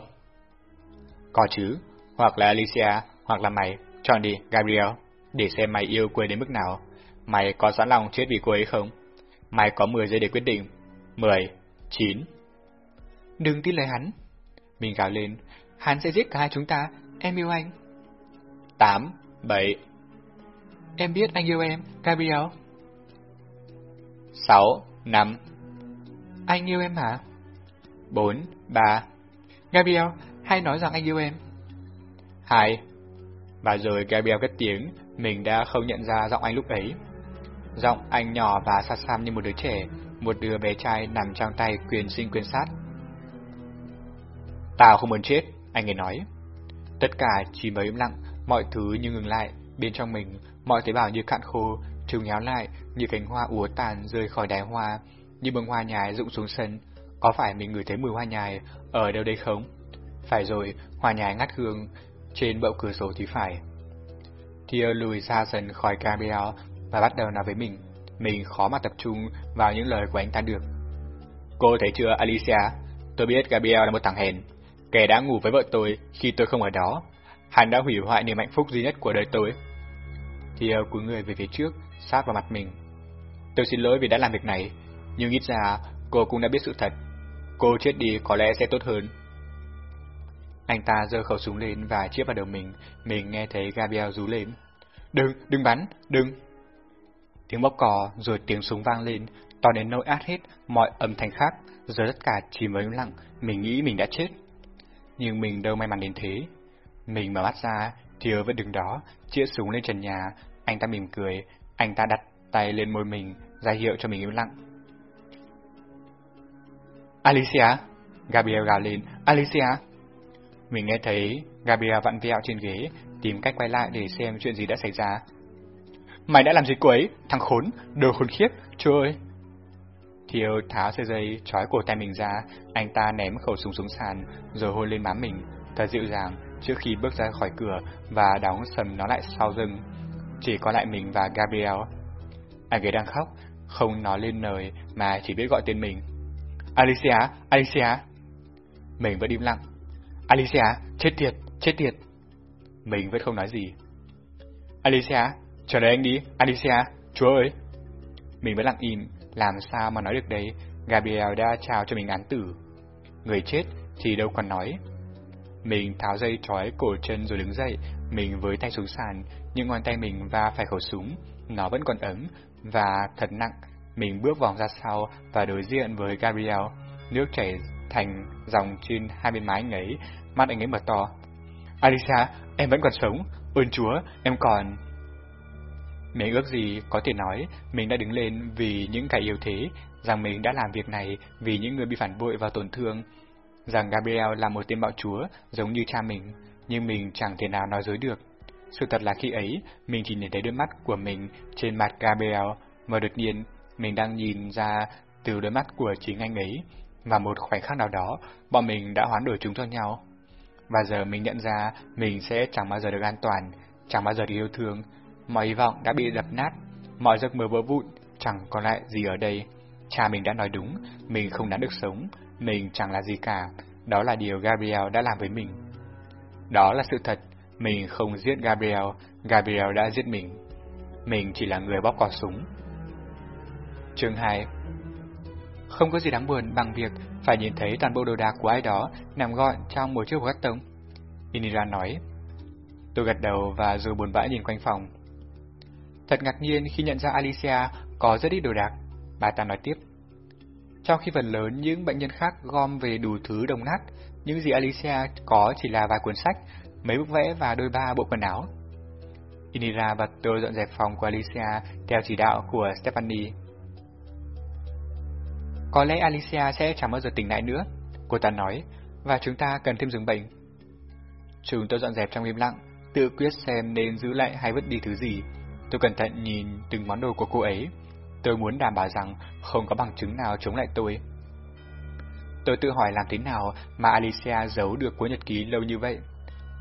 Có chứ, hoặc là Alicia, hoặc là mày, chọn đi, Gabriel, để xem mày yêu cô ấy đến mức nào. Mày có sẵn lòng chết vì cô ấy không? Mày có 10 giây để quyết định. 10, 9. Đừng tin lời hắn. Mình gào lên, hắn sẽ giết cả hai chúng ta, em yêu anh. 8, 7. Em biết anh yêu em, Gabriel. 6, 5. Anh yêu em hả? 4, 3. Gabriel, hay nói rằng anh yêu em hai Và rồi Gabriel cất tiếng, mình đã không nhận ra giọng anh lúc ấy. Giọng anh nhỏ và xa xăm như một đứa trẻ, một đứa bé trai nằm trong tay quyền sinh quyền sát. Tao không muốn chết, anh ấy nói. Tất cả chỉ mới im lặng, mọi thứ như ngừng lại, bên trong mình, mọi tế bào như cạn khô, trùng nhéo lại, như cánh hoa úa tàn rơi khỏi đài hoa, như bông hoa nhài rụng xuống sân. Có phải mình ngửi thấy mùi hoa nhài ở đâu đây không? Phải rồi, hoa nhài ngắt hương, trên bậu cửa sổ thì phải. Tia lùi xa dần khỏi Gabriel và bắt đầu nói với mình. Mình khó mà tập trung vào những lời của anh ta được. Cô thấy chưa, Alicia? Tôi biết Gabriel là một thằng hèn. Kẻ đã ngủ với vợ tôi khi tôi không ở đó. Hắn đã hủy hoại niềm hạnh phúc duy nhất của đời tôi. Tia cúi người về phía trước, sát vào mặt mình. Tôi xin lỗi vì đã làm việc này, nhưng ít ra cô cũng đã biết sự thật. Cô chết đi có lẽ sẽ tốt hơn. Anh ta giơ khẩu súng lên và chĩa vào đầu mình, mình nghe thấy Gabriel rú lên. Đừng, đừng bắn, đừng! Tiếng bóp cò rồi tiếng súng vang lên, to đến nỗi át hết mọi âm thanh khác, giờ tất cả chỉ mới im lặng, mình nghĩ mình đã chết. Nhưng mình đâu may mắn đến thế. Mình mở mắt ra, Thiều vẫn đứng đó, chĩa súng lên trần nhà, anh ta mỉm cười, anh ta đặt tay lên môi mình, ra hiệu cho mình im lặng. Alicia! Gabriel gào lên, Alicia! Mình nghe thấy Gabriel vặn vẹo trên ghế, tìm cách quay lại để xem chuyện gì đã xảy ra. Mày đã làm gì cô ấy? Thằng khốn, đồ khốn khiếp, trời ơi! Thiều tháo sợi dây trói cổ tay mình ra, anh ta ném khẩu súng xuống sàn, rồi hôn lên má mình, thật dịu dàng trước khi bước ra khỏi cửa và đóng sầm nó lại sau lưng. Chỉ có lại mình và Gabriel. Anh ấy đang khóc, không nói lên lời mà chỉ biết gọi tên mình. Alicia, Alicia. Mình vẫn im lặng. Alicia, chết tiệt, chết tiệt. Mình vẫn không nói gì. Alicia, chờ đợi anh đi, Alicia, chúa ơi. Mình vẫn lặng im, làm sao mà nói được đấy, Gabriel đã chào cho mình án tử. Người chết thì đâu còn nói. Mình tháo dây trói cổ chân rồi đứng dậy, mình với tay xuống sàn, nhưng ngón tay mình va phải khẩu súng, nó vẫn còn ấm, và thật nặng. Mình bước vòng ra sau và đối diện với Gabriel, nước chảy thành dòng trên hai bên mái anh ấy, mắt anh ấy mở to. Alisa, em vẫn còn sống, ơn chúa, em còn... Mình ước gì có thể nói mình đã đứng lên vì những kẻ yếu thế, rằng mình đã làm việc này vì những người bị phản bội và tổn thương, rằng Gabriel là một tên bạo chúa giống như cha mình, nhưng mình chẳng thể nào nói dối được. Sự thật là khi ấy, mình chỉ nhìn thấy đôi mắt của mình trên mặt Gabriel, mà đột nhiên mình đang nhìn ra từ đôi mắt của chính anh ấy, và một khoảnh khắc nào đó, bọn mình đã hoán đổi chúng cho nhau. Và giờ mình nhận ra mình sẽ chẳng bao giờ được an toàn, chẳng bao giờ được yêu thương, mọi hy vọng đã bị đập nát, mọi giấc mơ vỡ vụn, chẳng còn lại gì ở đây. Cha mình đã nói đúng, mình không đáng được sống, mình chẳng là gì cả, đó là điều Gabriel đã làm với mình. Đó là sự thật, mình không giết Gabriel, Gabriel đã giết mình. Mình chỉ là người bóp cò súng. Chương 2 Không có gì đáng buồn bằng việc phải nhìn thấy toàn bộ đồ đạc của ai đó nằm gọn trong một chiếc hộp cắt tông. Inira nói. Tôi gật đầu và rồi buồn bã nhìn quanh phòng. Thật ngạc nhiên khi nhận ra Alicia có rất ít đồ đạc, bà ta nói tiếp. Trong khi phần lớn những bệnh nhân khác gom về đủ thứ đồng nát, những gì Alicia có chỉ là vài cuốn sách, mấy bức vẽ và đôi ba bộ quần áo. Inira và tôi dọn dẹp phòng của Alicia theo chỉ đạo của Stephanie. Có lẽ Alicia sẽ chẳng bao giờ tỉnh lại nữa, cô ta nói, và chúng ta cần thêm giường bệnh. Chúng tôi dọn dẹp trong im lặng, tự quyết xem nên giữ lại hay vứt đi thứ gì. Tôi cẩn thận nhìn từng món đồ của cô ấy. Tôi muốn đảm bảo rằng không có bằng chứng nào chống lại tôi. Tôi tự hỏi làm thế nào mà Alicia giấu được cuốn nhật ký lâu như vậy.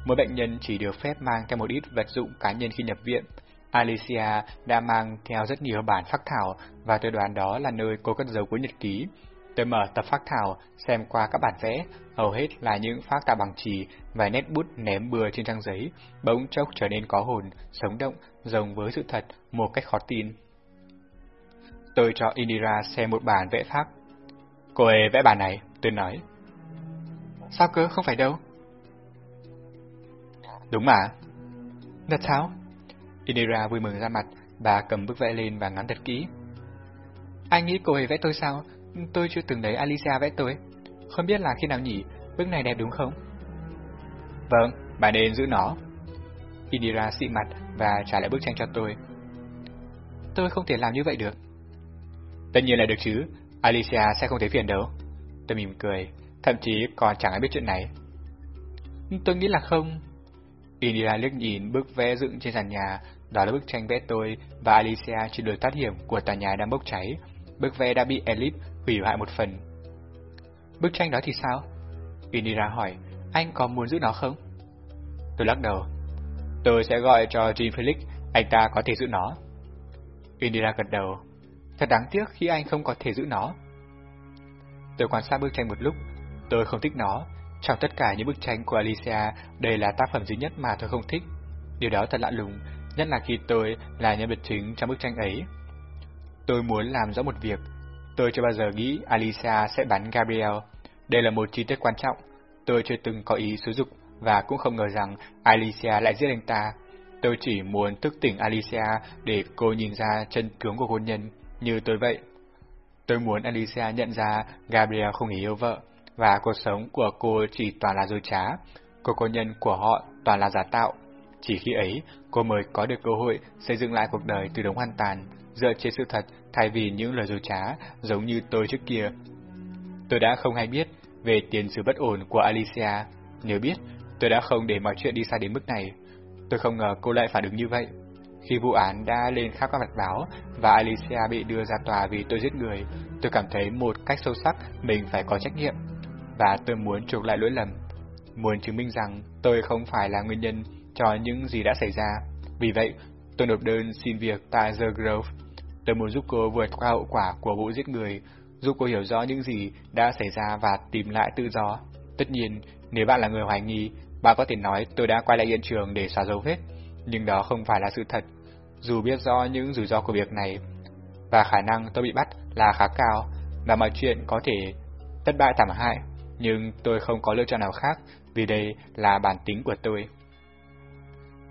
Mỗi bệnh nhân chỉ được phép mang theo một ít vật dụng cá nhân khi nhập viện. Alicia đã mang theo rất nhiều bản phác thảo và tôi đoán đó là nơi cô cất giấu cuốn nhật ký. Tôi mở tập phác thảo, xem qua các bản vẽ, hầu hết là những phác tạo bằng chì, vài nét bút ném bừa trên trang giấy, bỗng chốc trở nên có hồn, sống động, giống với sự thật, một cách khó tin. Tôi cho Indira xem một bản vẽ phác. Cô ấy vẽ bản này, tôi nói. Sao cơ, không phải đâu. Đúng mà. Thật sao? Indira vui mừng ra mặt, bà cầm bức vẽ lên và ngắm thật kỹ. Anh nghĩ cô ấy vẽ tôi sao? Tôi chưa từng thấy Alicia vẽ tôi. Không biết là khi nào nhỉ, bức này đẹp đúng không? Vâng, bà nên giữ nó. Indira xị mặt và trả lại bức tranh cho tôi. Tôi không thể làm như vậy được. Tất nhiên là được chứ, Alicia sẽ không thấy phiền đâu. Tôi mỉm cười, thậm chí còn chẳng ai biết chuyện này. Tôi nghĩ là không. Indira liếc nhìn bức vẽ dựng trên sàn nhà, đó là bức tranh vẽ tôi và Alicia trên đường thoát hiểm của tòa nhà đang bốc cháy. Bức vẽ đã bị Elip hủy hoại một phần. Bức tranh đó thì sao? Indira hỏi, anh có muốn giữ nó không? Tôi lắc đầu. Tôi sẽ gọi cho Jean Felix, anh ta có thể giữ nó. Indira gật đầu. Thật đáng tiếc khi anh không có thể giữ nó. Tôi quan sát bức tranh một lúc, tôi không thích nó. Trong tất cả những bức tranh của Alicia, đây là tác phẩm duy nhất mà tôi không thích. Điều đó thật lạ lùng, nhất là khi tôi là nhân vật chính trong bức tranh ấy. Tôi muốn làm rõ một việc. Tôi chưa bao giờ nghĩ Alicia sẽ bắn Gabriel. Đây là một chi tiết quan trọng. Tôi chưa từng có ý xúi dục và cũng không ngờ rằng Alicia lại giết anh ta. Tôi chỉ muốn thức tỉnh Alicia để cô nhìn ra chân tướng của hôn nhân, như tôi vậy. Tôi muốn Alicia nhận ra Gabriel không hề yêu vợ, và cuộc sống của cô chỉ toàn là dối trá, cuộc hôn nhân của họ toàn là giả tạo. Chỉ khi ấy, cô mới có được cơ hội xây dựng lại cuộc đời từ đống hoàn tàn, dựa trên sự thật thay vì những lời dối trá giống như tôi trước kia. Tôi đã không hay biết về tiền sử bất ổn của Alicia. Nếu biết, tôi đã không để mọi chuyện đi xa đến mức này. Tôi không ngờ cô lại phản ứng như vậy. Khi vụ án đã lên khắp các mặt báo và Alicia bị đưa ra tòa vì tôi giết người, tôi cảm thấy một cách sâu sắc mình phải có trách nhiệm. Và tôi muốn chuộc lại lỗi lầm. Muốn chứng minh rằng tôi không phải là nguyên nhân cho những gì đã xảy ra. Vì vậy, tôi nộp đơn xin việc tại The Grove. Tôi muốn giúp cô vượt qua hậu quả của vụ giết người, giúp cô hiểu rõ những gì đã xảy ra và tìm lại tự do. Tất nhiên, nếu bạn là người hoài nghi, bạn có thể nói tôi đã quay lại hiện trường để xóa dấu vết, nhưng đó không phải là sự thật. Dù biết rõ những rủi ro của việc này, và khả năng tôi bị bắt là khá cao, và mọi chuyện có thể thất bại thảm hại, nhưng tôi không có lựa chọn nào khác vì đây là bản tính của tôi.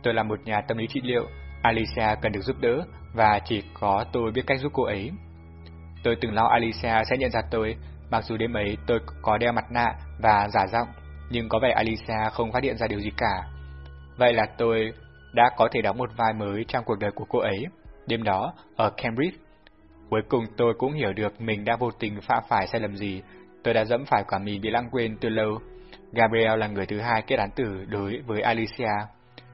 Tôi là một nhà tâm lý trị liệu, Alicia cần được giúp đỡ và chỉ có tôi biết cách giúp cô ấy. Tôi từng lo Alicia sẽ nhận ra tôi, mặc dù đêm ấy tôi có đeo mặt nạ và giả giọng, nhưng có vẻ Alicia không phát hiện ra điều gì cả. Vậy là tôi đã có thể đóng một vai mới trong cuộc đời của cô ấy, đêm đó ở Cambridge. Cuối cùng tôi cũng hiểu được mình đã vô tình phạm phải sai lầm gì, tôi đã dẫm phải quả mì bị lãng quên từ lâu. Gabriel là người thứ hai kết án tử đối với Alicia.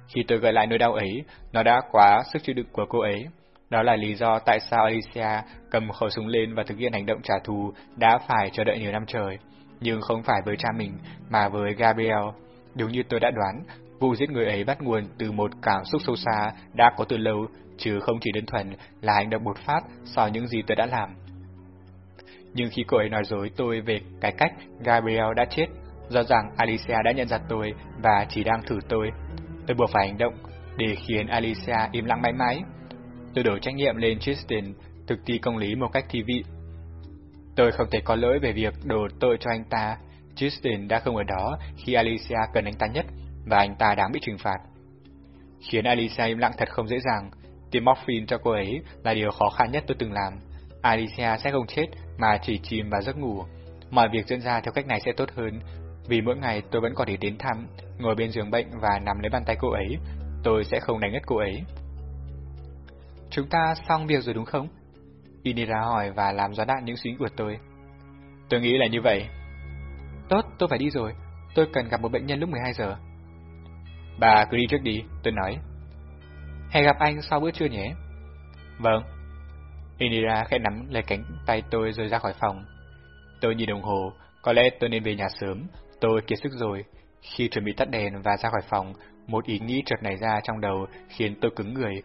Khi tôi gợi lại nỗi đau ấy, nó đã quá sức chịu đựng của cô ấy. Đó là lý do tại sao Alicia cầm khẩu súng lên và thực hiện hành động trả thù đã phải chờ đợi nhiều năm trời. Nhưng không phải với cha mình, mà với Gabriel. Đúng như tôi đã đoán, vụ giết người ấy bắt nguồn từ một cảm xúc sâu xa đã có từ lâu, chứ không chỉ đơn thuần là hành động bột phát sau những gì tôi đã làm. Nhưng khi cô ấy nói dối tôi về cái cách Gabriel đã chết, rõ ràng Alicia đã nhận ra tôi và chỉ đang thử tôi. Tôi buộc phải hành động để khiến Alicia im lặng mãi mãi. Tôi đổ trách nhiệm lên Tristan, thực thi công lý một cách thi vị. Tôi không thể có lỗi về việc đổ tội cho anh ta. Tristan đã không ở đó khi Alicia cần anh ta nhất, và anh ta đáng bị trừng phạt. Khiến Alicia im lặng thật không dễ dàng. Tiêm morphine cho cô ấy là điều khó khăn nhất tôi từng làm. Alicia sẽ không chết mà chỉ chìm và giấc ngủ. Mọi việc diễn ra theo cách này sẽ tốt hơn, vì mỗi ngày tôi vẫn có thể đến thăm, ngồi bên giường bệnh và nắm lấy bàn tay cô ấy. Tôi sẽ không đánh ngất cô ấy. Chúng ta xong việc rồi đúng không? Inira hỏi và làm gió đạn những suy nghĩ của tôi. Tôi nghĩ là như vậy. Tốt, tôi phải đi rồi. Tôi cần gặp một bệnh nhân lúc 12 giờ. Bà cứ đi trước đi, tôi nói. Hẹn gặp anh sau bữa trưa nhé. Vâng. Inira khẽ nắm lấy cánh tay tôi rồi ra khỏi phòng. Tôi nhìn đồng hồ, có lẽ tôi nên về nhà sớm, tôi kiệt sức rồi. Khi chuẩn bị tắt đèn và ra khỏi phòng, một ý nghĩ chợt nảy ra trong đầu khiến tôi cứng người.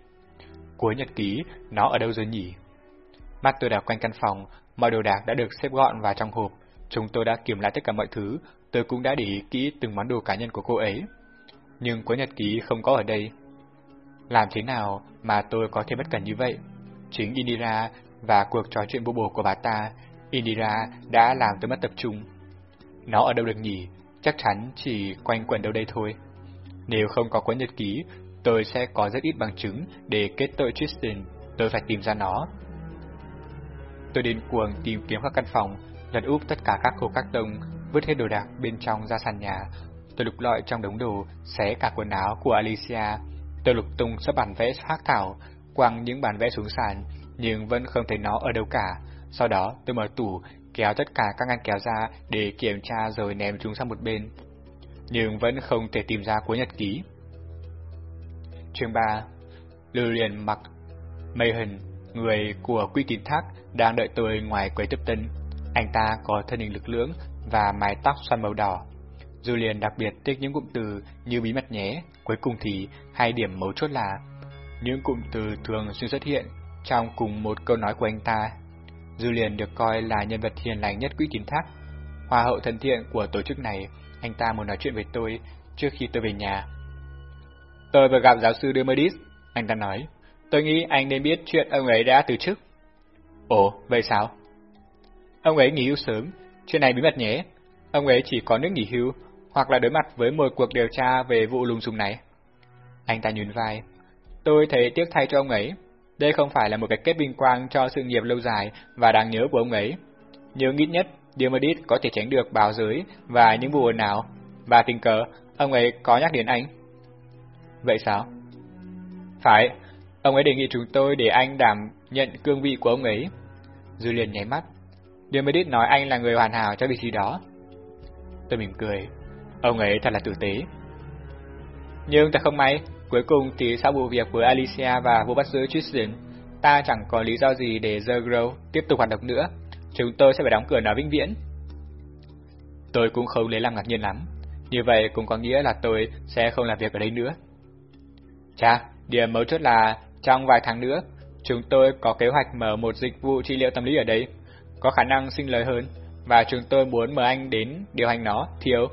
Cuối nhật ký, nó ở đâu rồi nhỉ? Mắt tôi đảo quanh căn phòng, mọi đồ đạc đã được xếp gọn vào trong hộp. Chúng tôi đã kiểm lại tất cả mọi thứ, tôi cũng đã để ý kỹ từng món đồ cá nhân của cô ấy. Nhưng cuốn nhật ký không có ở đây. Làm thế nào mà tôi có thể bất cẩn như vậy? Chính Indira và cuộc trò chuyện bô bồ của bà ta, Indira đã làm tôi mất tập trung. Nó ở đâu được nhỉ? Chắc chắn chỉ quanh quẩn đâu đây thôi. Nếu không có cuốn nhật ký, tôi sẽ có rất ít bằng chứng để kết tội Tristan. Tôi phải tìm ra nó. Tôi đến cuồng tìm kiếm các căn phòng, lật úp tất cả các hộp các tông, vứt hết đồ đạc bên trong ra sàn nhà. Tôi lục lọi trong đống đồ, xé cả quần áo của Alicia. Tôi lục tung sắp bản vẽ phác thảo, quăng những bản vẽ xuống sàn, nhưng vẫn không thấy nó ở đâu cả. Sau đó tôi mở tủ, kéo tất cả các ngăn kéo ra để kiểm tra rồi ném chúng sang một bên. Nhưng vẫn không thể tìm ra cuốn nhật ký. Chương 3 Lưu liền mặc mây hình, người của Quy Tín Thác đang đợi tôi ngoài quầy tiếp tân. Anh ta có thân hình lực lưỡng và mái tóc xoăn màu đỏ. Julian đặc biệt thích những cụm từ như bí mật nhé, cuối cùng thì hai điểm mấu chốt là những cụm từ thường xuyên xuất hiện trong cùng một câu nói của anh ta. Julian được coi là nhân vật hiền lành nhất quỹ tín thác. Hoa hậu thân thiện của tổ chức này, anh ta muốn nói chuyện với tôi trước khi tôi về nhà. Tôi vừa gặp giáo sư Demodis, anh ta nói. Tôi nghĩ anh nên biết chuyện ông ấy đã từ chức. Ồ, vậy sao? Ông ấy nghỉ hưu sớm, chuyện này bí mật nhé. Ông ấy chỉ có nước nghỉ hưu, hoặc là đối mặt với một cuộc điều tra về vụ lùng xùm này. Anh ta nhún vai. Tôi thấy tiếc thay cho ông ấy. Đây không phải là một cái kết vinh quang cho sự nghiệp lâu dài và đáng nhớ của ông ấy. Nhưng ít nhất, Diomedit có thể tránh được báo giới và những vụ ồn ào. Và tình cờ, ông ấy có nhắc đến anh. Vậy sao? Phải, ông ấy đề nghị chúng tôi để anh đảm nhận cương vị của ông ấy. Julian nháy mắt. Diomedit nói anh là người hoàn hảo cho vị trí đó. Tôi mỉm cười. Ông ấy thật là tử tế. Nhưng thật không may, cuối cùng thì sau vụ việc với Alicia và vụ bắt giữ Tristan, ta chẳng có lý do gì để The Grow tiếp tục hoạt động nữa. Chúng tôi sẽ phải đóng cửa nó vĩnh viễn. Tôi cũng không lấy làm ngạc nhiên lắm. Như vậy cũng có nghĩa là tôi sẽ không làm việc ở đây nữa. Chà, điểm mấu chốt là trong vài tháng nữa, chúng tôi có kế hoạch mở một dịch vụ trị liệu tâm lý ở đây, có khả năng sinh lời hơn, và chúng tôi muốn mời anh đến điều hành nó, Thiếu.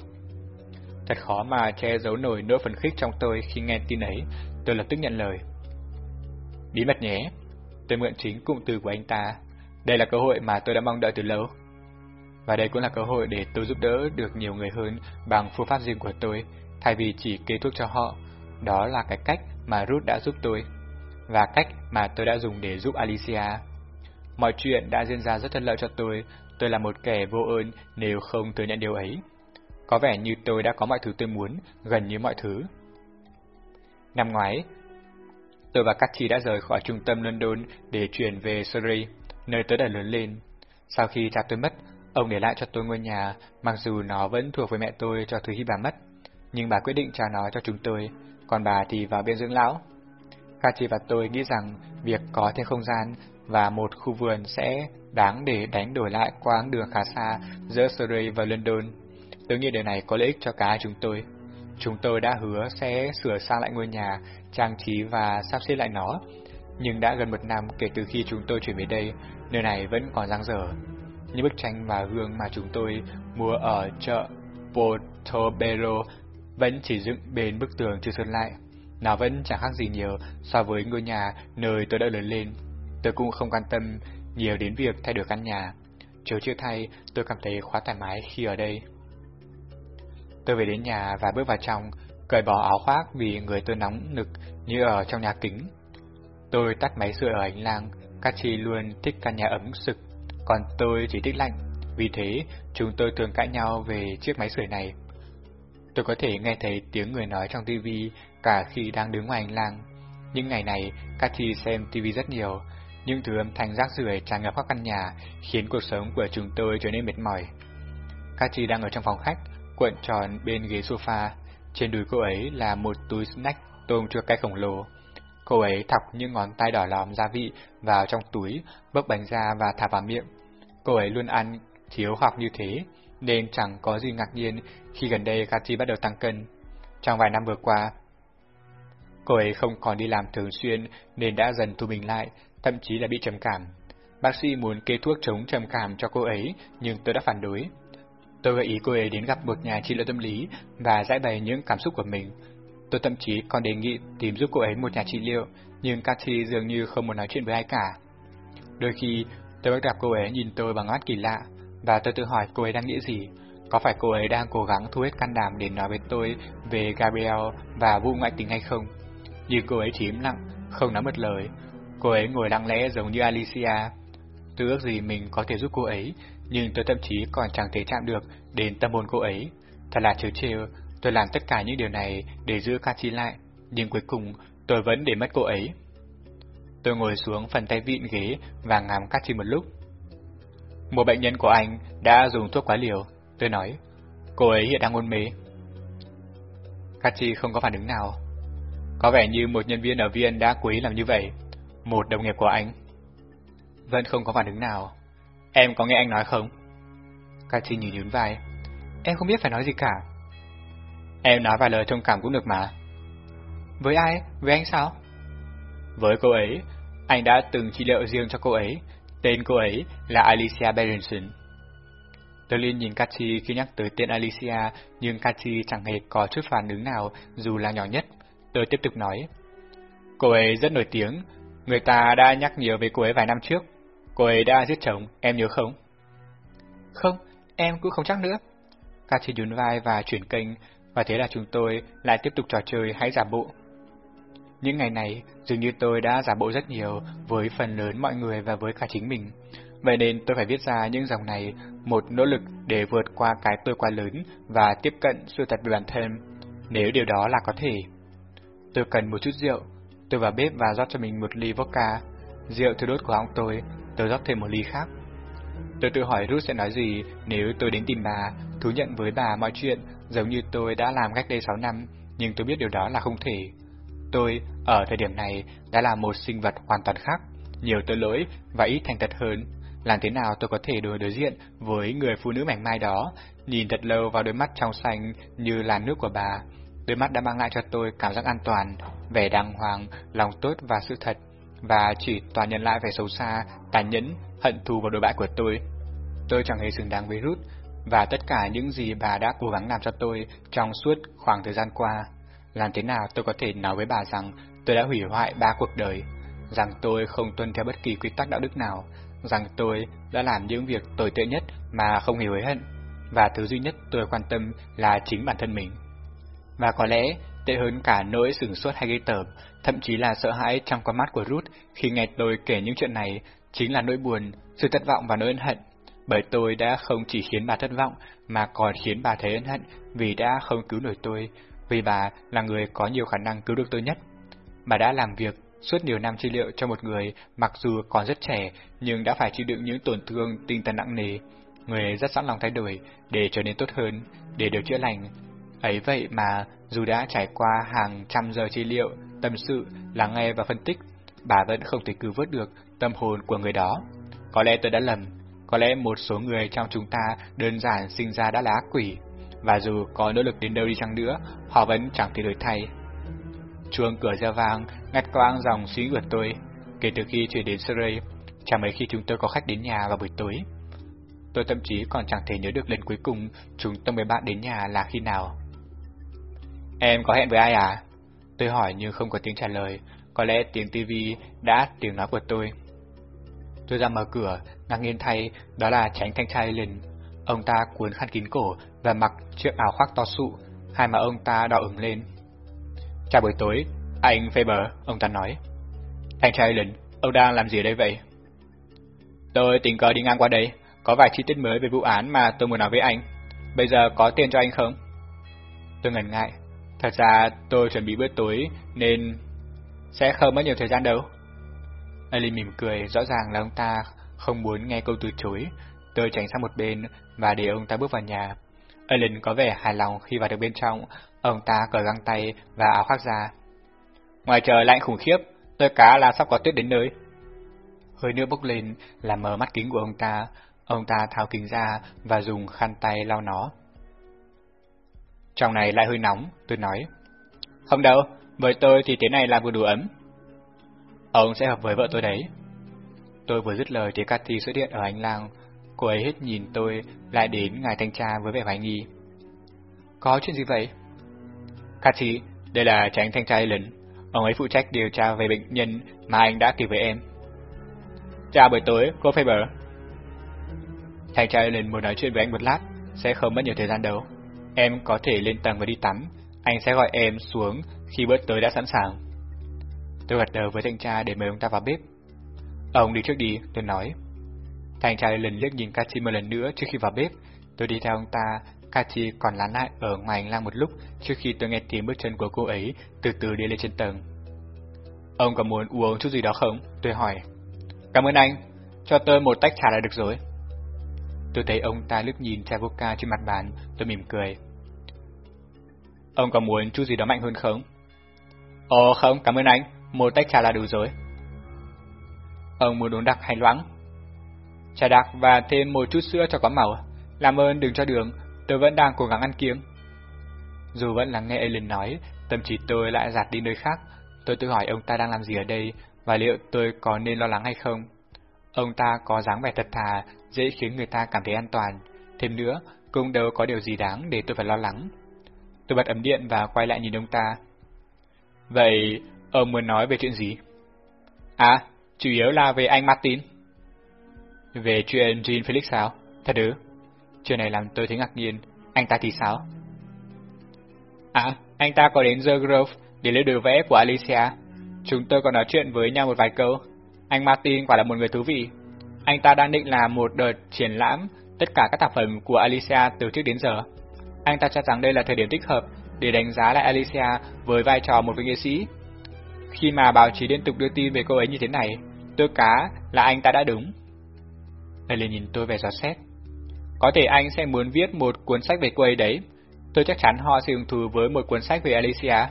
Thật khó mà che giấu nổi nỗi phấn khích trong tôi khi nghe tin ấy, tôi lập tức nhận lời. Bí mật nhé, tôi mượn chính cụm từ của anh ta. Đây là cơ hội mà tôi đã mong đợi từ lâu. Và đây cũng là cơ hội để tôi giúp đỡ được nhiều người hơn bằng phương pháp riêng của tôi, thay vì chỉ kê thuốc cho họ. Đó là cái cách mà Ruth đã giúp tôi, và cách mà tôi đã dùng để giúp Alicia. Mọi chuyện đã diễn ra rất thuận lợi cho tôi, tôi là một kẻ vô ơn nếu không thừa nhận điều ấy. Có vẻ như tôi đã có mọi thứ tôi muốn, gần như mọi thứ. Năm ngoái, tôi và Cathy đã rời khỏi trung tâm London để chuyển về Surrey, nơi tôi đã lớn lên. Sau khi cha tôi mất, ông để lại cho tôi ngôi nhà, mặc dù nó vẫn thuộc về mẹ tôi cho thứ khi bà mất, nhưng bà quyết định trả nó cho chúng tôi, còn bà thì vào bên dưỡng lão. Cathy và tôi nghĩ rằng việc có thêm không gian và một khu vườn sẽ đáng để đánh đổi lại quãng đường khá xa giữa Surrey và London. Tôi nghĩ điều này có lợi ích cho cả chúng tôi. Chúng tôi đã hứa sẽ sửa sang lại ngôi nhà, trang trí và sắp xếp lại nó. Nhưng đã gần một năm kể từ khi chúng tôi chuyển về đây, nơi này vẫn còn dang dở. Những bức tranh và gương mà chúng tôi mua ở chợ Portobello vẫn chỉ dựng bên bức tường chưa sơn lại. Nó vẫn chẳng khác gì nhiều so với ngôi nhà nơi tôi đã lớn lên. Tôi cũng không quan tâm nhiều đến việc thay đổi căn nhà. Chớ chưa thay, tôi cảm thấy khá thoải mái khi ở đây. Tôi về đến nhà và bước vào trong, cởi bỏ áo khoác vì người tôi nóng nực như ở trong nhà kính. Tôi tắt máy sưởi ở hành lang, Kachi luôn thích căn nhà ấm sực, còn tôi chỉ thích lạnh. Vì thế, chúng tôi thường cãi nhau về chiếc máy sưởi này. Tôi có thể nghe thấy tiếng người nói trong TV cả khi đang đứng ngoài hành lang. Những ngày này, Kachi xem TV rất nhiều, những thứ âm thanh rác rưởi tràn ngập khắp căn nhà khiến cuộc sống của chúng tôi trở nên mệt mỏi. Kachi đang ở trong phòng khách, cuộn tròn bên ghế sofa, trên đùi cô ấy là một túi snack tôm chua cay khổng lồ. Cô ấy thọc những ngón tay đỏ lòm gia vị vào trong túi, bốc bánh ra và thả vào miệng. Cô ấy luôn ăn thiếu hoặc như thế, nên chẳng có gì ngạc nhiên khi gần đây Katy bắt đầu tăng cân. Trong vài năm vừa qua, cô ấy không còn đi làm thường xuyên nên đã dần thu mình lại, thậm chí là bị trầm cảm. Bác sĩ muốn kê thuốc chống trầm cảm cho cô ấy, nhưng tôi đã phản đối. Tôi gợi ý cô ấy đến gặp một nhà trị liệu tâm lý và giải bày những cảm xúc của mình. Tôi thậm chí còn đề nghị tìm giúp cô ấy một nhà trị liệu, nhưng Cathy dường như không muốn nói chuyện với ai cả. Đôi khi, tôi bắt gặp cô ấy nhìn tôi bằng mắt kỳ lạ, và tôi tự hỏi cô ấy đang nghĩ gì. Có phải cô ấy đang cố gắng thu hết can đảm để nói với tôi về Gabriel và vụ ngoại tình hay không? Nhưng cô ấy chỉ im lặng, không nói một lời. Cô ấy ngồi lặng lẽ giống như Alicia. Tôi ước gì mình có thể giúp cô ấy, nhưng tôi thậm chí còn chẳng thể chạm được đến tâm hồn cô ấy. Thật là trớ trêu, tôi làm tất cả những điều này để giữ Kachi lại, nhưng cuối cùng tôi vẫn để mất cô ấy. Tôi ngồi xuống phần tay vịn ghế và ngắm Kachi một lúc. Một bệnh nhân của anh đã dùng thuốc quá liều, tôi nói. Cô ấy hiện đang hôn mê. Kachi không có phản ứng nào. Có vẻ như một nhân viên ở viên đã cố ý làm như vậy. Một đồng nghiệp của anh. Vẫn không có phản ứng nào. Em có nghe anh nói không? Cathy nhìn nhún vai. Em không biết phải nói gì cả. Em nói vài lời thông cảm cũng được mà. Với ai? Với anh sao? Với cô ấy, anh đã từng trị liệu riêng cho cô ấy. Tên cô ấy là Alicia Berenson. Berlin nhìn Cathy khi nhắc tới tên Alicia, nhưng Cathy chẳng hề có chút phản ứng nào dù là nhỏ nhất. Tôi tiếp tục nói. Cô ấy rất nổi tiếng, người ta đã nhắc nhiều về cô ấy vài năm trước. Cô ấy đã giết chồng, em nhớ không? Không, em cũng không chắc nữa. Cathy nhún vai và chuyển kênh, và thế là chúng tôi lại tiếp tục trò chơi hãy giả bộ. Những ngày này, dường như tôi đã giả bộ rất nhiều với phần lớn mọi người và với cả chính mình. Vậy nên tôi phải viết ra những dòng này, một nỗ lực để vượt qua cái tôi quá lớn và tiếp cận sự thật về bản thân, nếu điều đó là có thể. Tôi cần một chút rượu, tôi vào bếp và rót cho mình một ly vodka. Rượu thứ đốt của ông tôi, tôi rót thêm một ly khác. Tôi tự hỏi Ruth sẽ nói gì nếu tôi đến tìm bà, thú nhận với bà mọi chuyện giống như tôi đã làm cách đây 6 năm, nhưng tôi biết điều đó là không thể. Tôi, ở thời điểm này, đã là một sinh vật hoàn toàn khác, nhiều tội lỗi và ít thành thật hơn. Làm thế nào tôi có thể đối đối diện với người phụ nữ mảnh mai đó, nhìn thật lâu vào đôi mắt trong xanh như làn nước của bà. Đôi mắt đã mang lại cho tôi cảm giác an toàn, vẻ đàng hoàng, lòng tốt và sự thật, và chỉ toàn nhận lại vẻ xấu xa, tàn nhẫn, hận thù và đôi bại của tôi. Tôi chẳng hề xứng đáng với Ruth, và tất cả những gì bà đã cố gắng làm cho tôi trong suốt khoảng thời gian qua. Làm thế nào tôi có thể nói với bà rằng tôi đã hủy hoại ba cuộc đời, rằng tôi không tuân theo bất kỳ quy tắc đạo đức nào, rằng tôi đã làm những việc tồi tệ nhất mà không hề hối hận, và thứ duy nhất tôi quan tâm là chính bản thân mình. Và có lẽ, tệ hơn cả nỗi sửng sốt hay gây tởm, thậm chí là sợ hãi trong con mắt của Ruth khi nghe tôi kể những chuyện này, chính là nỗi buồn, sự thất vọng và nỗi ân hận. Bởi tôi đã không chỉ khiến bà thất vọng, mà còn khiến bà thấy ân hận vì đã không cứu nổi tôi, vì bà là người có nhiều khả năng cứu được tôi nhất. Bà đã làm việc suốt nhiều năm trị liệu cho một người mặc dù còn rất trẻ nhưng đã phải chịu đựng những tổn thương tinh thần nặng nề. Người rất sẵn lòng thay đổi để trở nên tốt hơn, để được chữa lành. Ấy vậy mà dù đã trải qua hàng trăm giờ trị liệu, tâm sự, lắng nghe và phân tích, bà vẫn không thể cứu vớt được tâm hồn của người đó. Có lẽ tôi đã lầm, có lẽ một số người trong chúng ta đơn giản sinh ra đã là ác quỷ, và dù có nỗ lực đến đâu đi chăng nữa, họ vẫn chẳng thể đổi thay. Chuông cửa reo vang, ngắt quãng dòng suy của tôi. Kể từ khi chuyển đến Surrey, chẳng mấy khi chúng tôi có khách đến nhà vào buổi tối. Tôi thậm chí còn chẳng thể nhớ được lần cuối cùng chúng tôi mấy bạn đến nhà là khi nào. Em có hẹn với ai à? Tôi hỏi nhưng không có tiếng trả lời, có lẽ tiếng tivi đã tiếng nói của tôi. Tôi ra mở cửa, ngạc nhiên thay, đó là tránh thanh trai lên. Ông ta cuốn khăn kín cổ và mặc chiếc áo khoác to sụ, hai má ông ta đỏ ửng lên. Chào buổi tối, anh Faber, ông ta nói. Anh trai Allen, ông đang làm gì ở đây vậy? Tôi tình cờ đi ngang qua đây, có vài chi tiết mới về vụ án mà tôi muốn nói với anh. Bây giờ có tiền cho anh không? Tôi ngần ngại. Thật ra tôi chuẩn bị bữa tối nên sẽ không mất nhiều thời gian đâu. Ali mỉm cười, rõ ràng là ông ta không muốn nghe câu từ chối. Tôi tránh sang một bên và để ông ta bước vào nhà. Ellen có vẻ hài lòng khi vào được bên trong, ông ta cởi găng tay và áo khoác ra. Ngoài trời lạnh khủng khiếp, tôi cá là sắp có tuyết đến nơi. Hơi nước bốc lên làm mờ mắt kính của ông ta, ông ta tháo kính ra và dùng khăn tay lau nó. Trong này lại hơi nóng, tôi nói. Không đâu, với tôi thì thế này là vừa đủ ấm. Ông sẽ hợp với vợ tôi đấy. Tôi vừa dứt lời thì Cathy xuất hiện ở hành lang. Cô ấy hết nhìn tôi, lại đến ngài thanh tra với vẻ hoài nghi. Có chuyện gì vậy? Cathy, đây là tránh thanh tra Ellen. Ông ấy phụ trách điều tra về bệnh nhân mà anh đã kể với em. Dạ, Chào buổi tối, cô Faber. Thanh tra Ellen muốn nói chuyện với anh một lát, sẽ không mất nhiều thời gian đâu. Em có thể lên tầng và đi tắm, anh sẽ gọi em xuống khi bữa tối đã sẵn sàng. Tôi gật đầu với thanh tra để mời ông ta vào bếp. Ông đi trước đi, tôi nói. Thanh tra lần liếc nhìn Cathy một lần nữa trước khi vào bếp. Tôi đi theo ông ta, Cathy còn lán lại ở ngoài hành lang một lúc trước khi tôi nghe tiếng bước chân của cô ấy từ từ đi lên trên tầng. Ông có muốn uống chút gì đó không? Tôi hỏi. Cảm ơn anh, cho tôi một tách trà là được rồi. Tôi thấy ông ta lướt nhìn chai vodka trên mặt bàn, tôi mỉm cười. Ông có muốn chút gì đó mạnh hơn không? Ồ không, cảm ơn anh, một tách trà là đủ rồi. Ông muốn uống đặc hay loãng? Trà đặc và thêm một chút sữa cho có màu. Làm ơn đừng cho đường, tôi vẫn đang cố gắng ăn kiêng. Dù vẫn lắng nghe Ellen nói, tâm trí tôi lại dạt đi nơi khác. Tôi tự hỏi ông ta đang làm gì ở đây và liệu tôi có nên lo lắng hay không. Ông ta có dáng vẻ thật thà, dễ khiến người ta cảm thấy an toàn. Thêm nữa, cũng đâu có điều gì đáng để tôi phải lo lắng. Tôi bật ấm điện và quay lại nhìn ông ta. Vậy, ông muốn nói về chuyện gì? À, chủ yếu là về anh Martin. Về chuyện Jean Felix sao? Thật ư? Chuyện này làm tôi thấy ngạc nhiên. Anh ta thì sao? À, anh ta có đến The Grove để lấy đồ vẽ của Alicia. Chúng tôi còn nói chuyện với nhau một vài câu. Anh Martin quả là một người thú vị. Anh ta đang định làm một đợt triển lãm tất cả các tác phẩm của Alicia từ trước đến giờ. Anh ta cho rằng đây là thời điểm thích hợp để đánh giá lại Alicia với vai trò một vị nghệ sĩ. Khi mà báo chí liên tục đưa tin về cô ấy như thế này, tôi cá là anh ta đã đúng. Ellie nhìn tôi về gió xét. Có thể anh sẽ muốn viết một cuốn sách về cô ấy đấy. Tôi chắc chắn họ sẽ hứng thú với một cuốn sách về Alicia.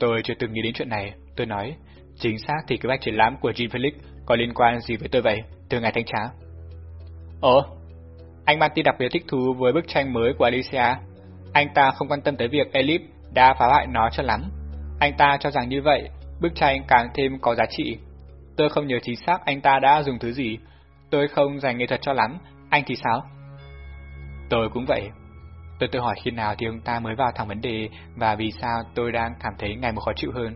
Tôi chưa từng nghĩ đến chuyện này, tôi nói. Chính xác thì kế hoạch triển lãm của Jean Felix có liên quan gì với tôi vậy, thưa ngài thanh Trá? Ồ, anh Martin đặc biệt thích thú với bức tranh mới của Alicia. Anh ta không quan tâm tới việc Elip đã phá hoại nó cho lắm. Anh ta cho rằng như vậy, bức tranh càng thêm có giá trị. Tôi không nhớ chính xác anh ta đã dùng thứ gì. Tôi không dành nghệ thuật cho lắm. Anh thì sao? Tôi cũng vậy. Tôi tự hỏi khi nào thì ông ta mới vào thẳng vấn đề và vì sao tôi đang cảm thấy ngày một khó chịu hơn.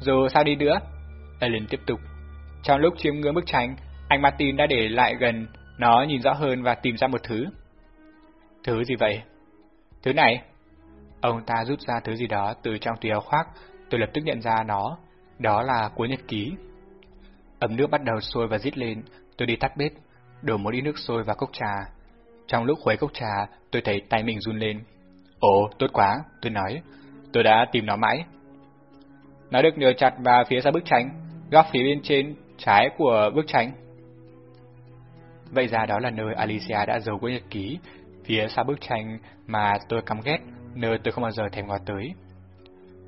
Dù sao đi nữa? Ellen tiếp tục. Trong lúc chiêm ngưỡng bức tranh, anh Martin đã để lại gần nó nhìn rõ hơn và tìm ra một thứ. Thứ gì vậy? Thứ này. Ông ta rút ra thứ gì đó từ trong túi áo khoác, tôi lập tức nhận ra nó. Đó là cuốn nhật ký. Ấm nước bắt đầu sôi và rít lên, tôi đi tắt bếp, đổ một ít nước sôi vào cốc trà. Trong lúc khuấy cốc trà, tôi thấy tay mình run lên. Ồ, tốt quá, tôi nói. Tôi đã tìm nó mãi. Nó được nhờ chặt vào phía sau bức tranh, góc phía bên trên trái của bức tranh. Vậy ra đó là nơi Alicia đã giấu cuốn nhật ký, phía sau bức tranh mà tôi căm ghét, nơi tôi không bao giờ thèm ngó tới.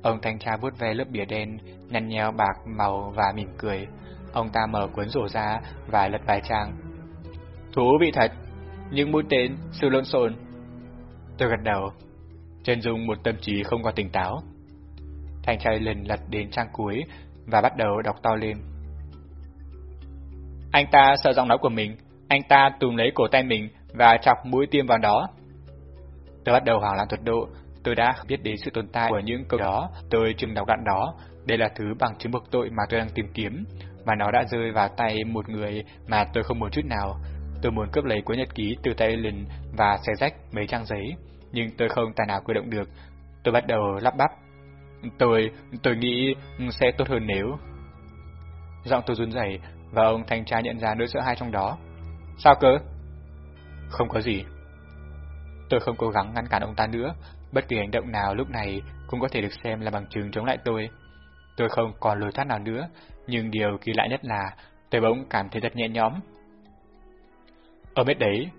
Ông thanh tra vuốt ve lớp bìa đen, nhăn nheo bạc màu và mỉm cười. Ông ta mở cuốn sổ ra và lật vài trang. Thú vị thật, nhưng mũi tên, sự lộn xộn. Tôi gật đầu. Chân dung một tâm trí không còn tỉnh táo. Thanh tra lần lật đến trang cuối và bắt đầu đọc to lên. Anh ta sợ giọng nói của mình, anh ta túm lấy cổ tay mình và chọc mũi tiêm vào đó. Tôi bắt đầu hoảng loạn thuật độ, tôi đã biết đến sự tồn tại của những câu đó, tôi chừng đọc đoạn đó, đây là thứ bằng chứng buộc tội mà tôi đang tìm kiếm, và nó đã rơi vào tay một người mà tôi không muốn chút nào. Tôi muốn cướp lấy cuốn nhật ký từ tay Ellen và xé rách mấy trang giấy, nhưng tôi không tài nào cử động được. Tôi bắt đầu lắp bắp. Tôi, tôi nghĩ sẽ tốt hơn nếu... Giọng tôi run rẩy và ông thanh tra nhận ra nỗi sợ hãi trong đó. Sao cơ? Không có gì. Tôi không cố gắng ngăn cản ông ta nữa, bất kỳ hành động nào lúc này cũng có thể được xem là bằng chứng chống lại tôi. Tôi không còn lối thoát nào nữa, nhưng điều kỳ lạ nhất là tôi bỗng cảm thấy rất nhẹ nhõm. Ở bên đấy,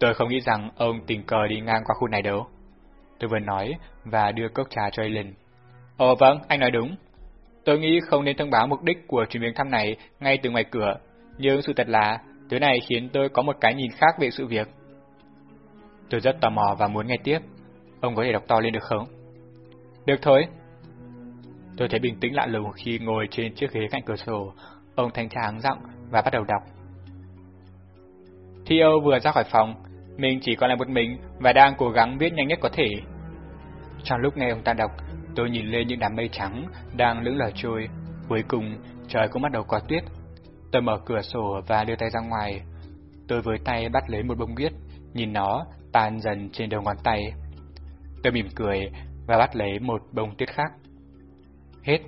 tôi không nghĩ rằng ông tình cờ đi ngang qua khu này đâu. Tôi vừa nói và đưa cốc trà cho Aileen. Ồ ờ, vâng, anh nói đúng. Tôi nghĩ không nên thông báo mục đích của chuyến viếng thăm này ngay từ ngoài cửa, nhưng sự thật là thứ này khiến tôi có một cái nhìn khác về sự việc. Tôi rất tò mò và muốn nghe tiếp. Ông có thể đọc to lên được không? Được thôi. Tôi thấy bình tĩnh lạ lùng khi ngồi trên chiếc ghế cạnh cửa sổ. Ông thanh tráng giọng và bắt đầu đọc. Theo vừa ra khỏi phòng, mình chỉ còn lại một mình và đang cố gắng viết nhanh nhất có thể. Trong lúc nghe ông ta đọc, tôi nhìn lên những đám mây trắng đang lững lờ trôi. Cuối cùng, trời cũng bắt đầu có tuyết. Tôi mở cửa sổ và đưa tay ra ngoài. Tôi với tay bắt lấy một bông tuyết, nhìn nó tan dần trên đầu ngón tay. Tôi mỉm cười và bắt lấy một bông tuyết khác. Hết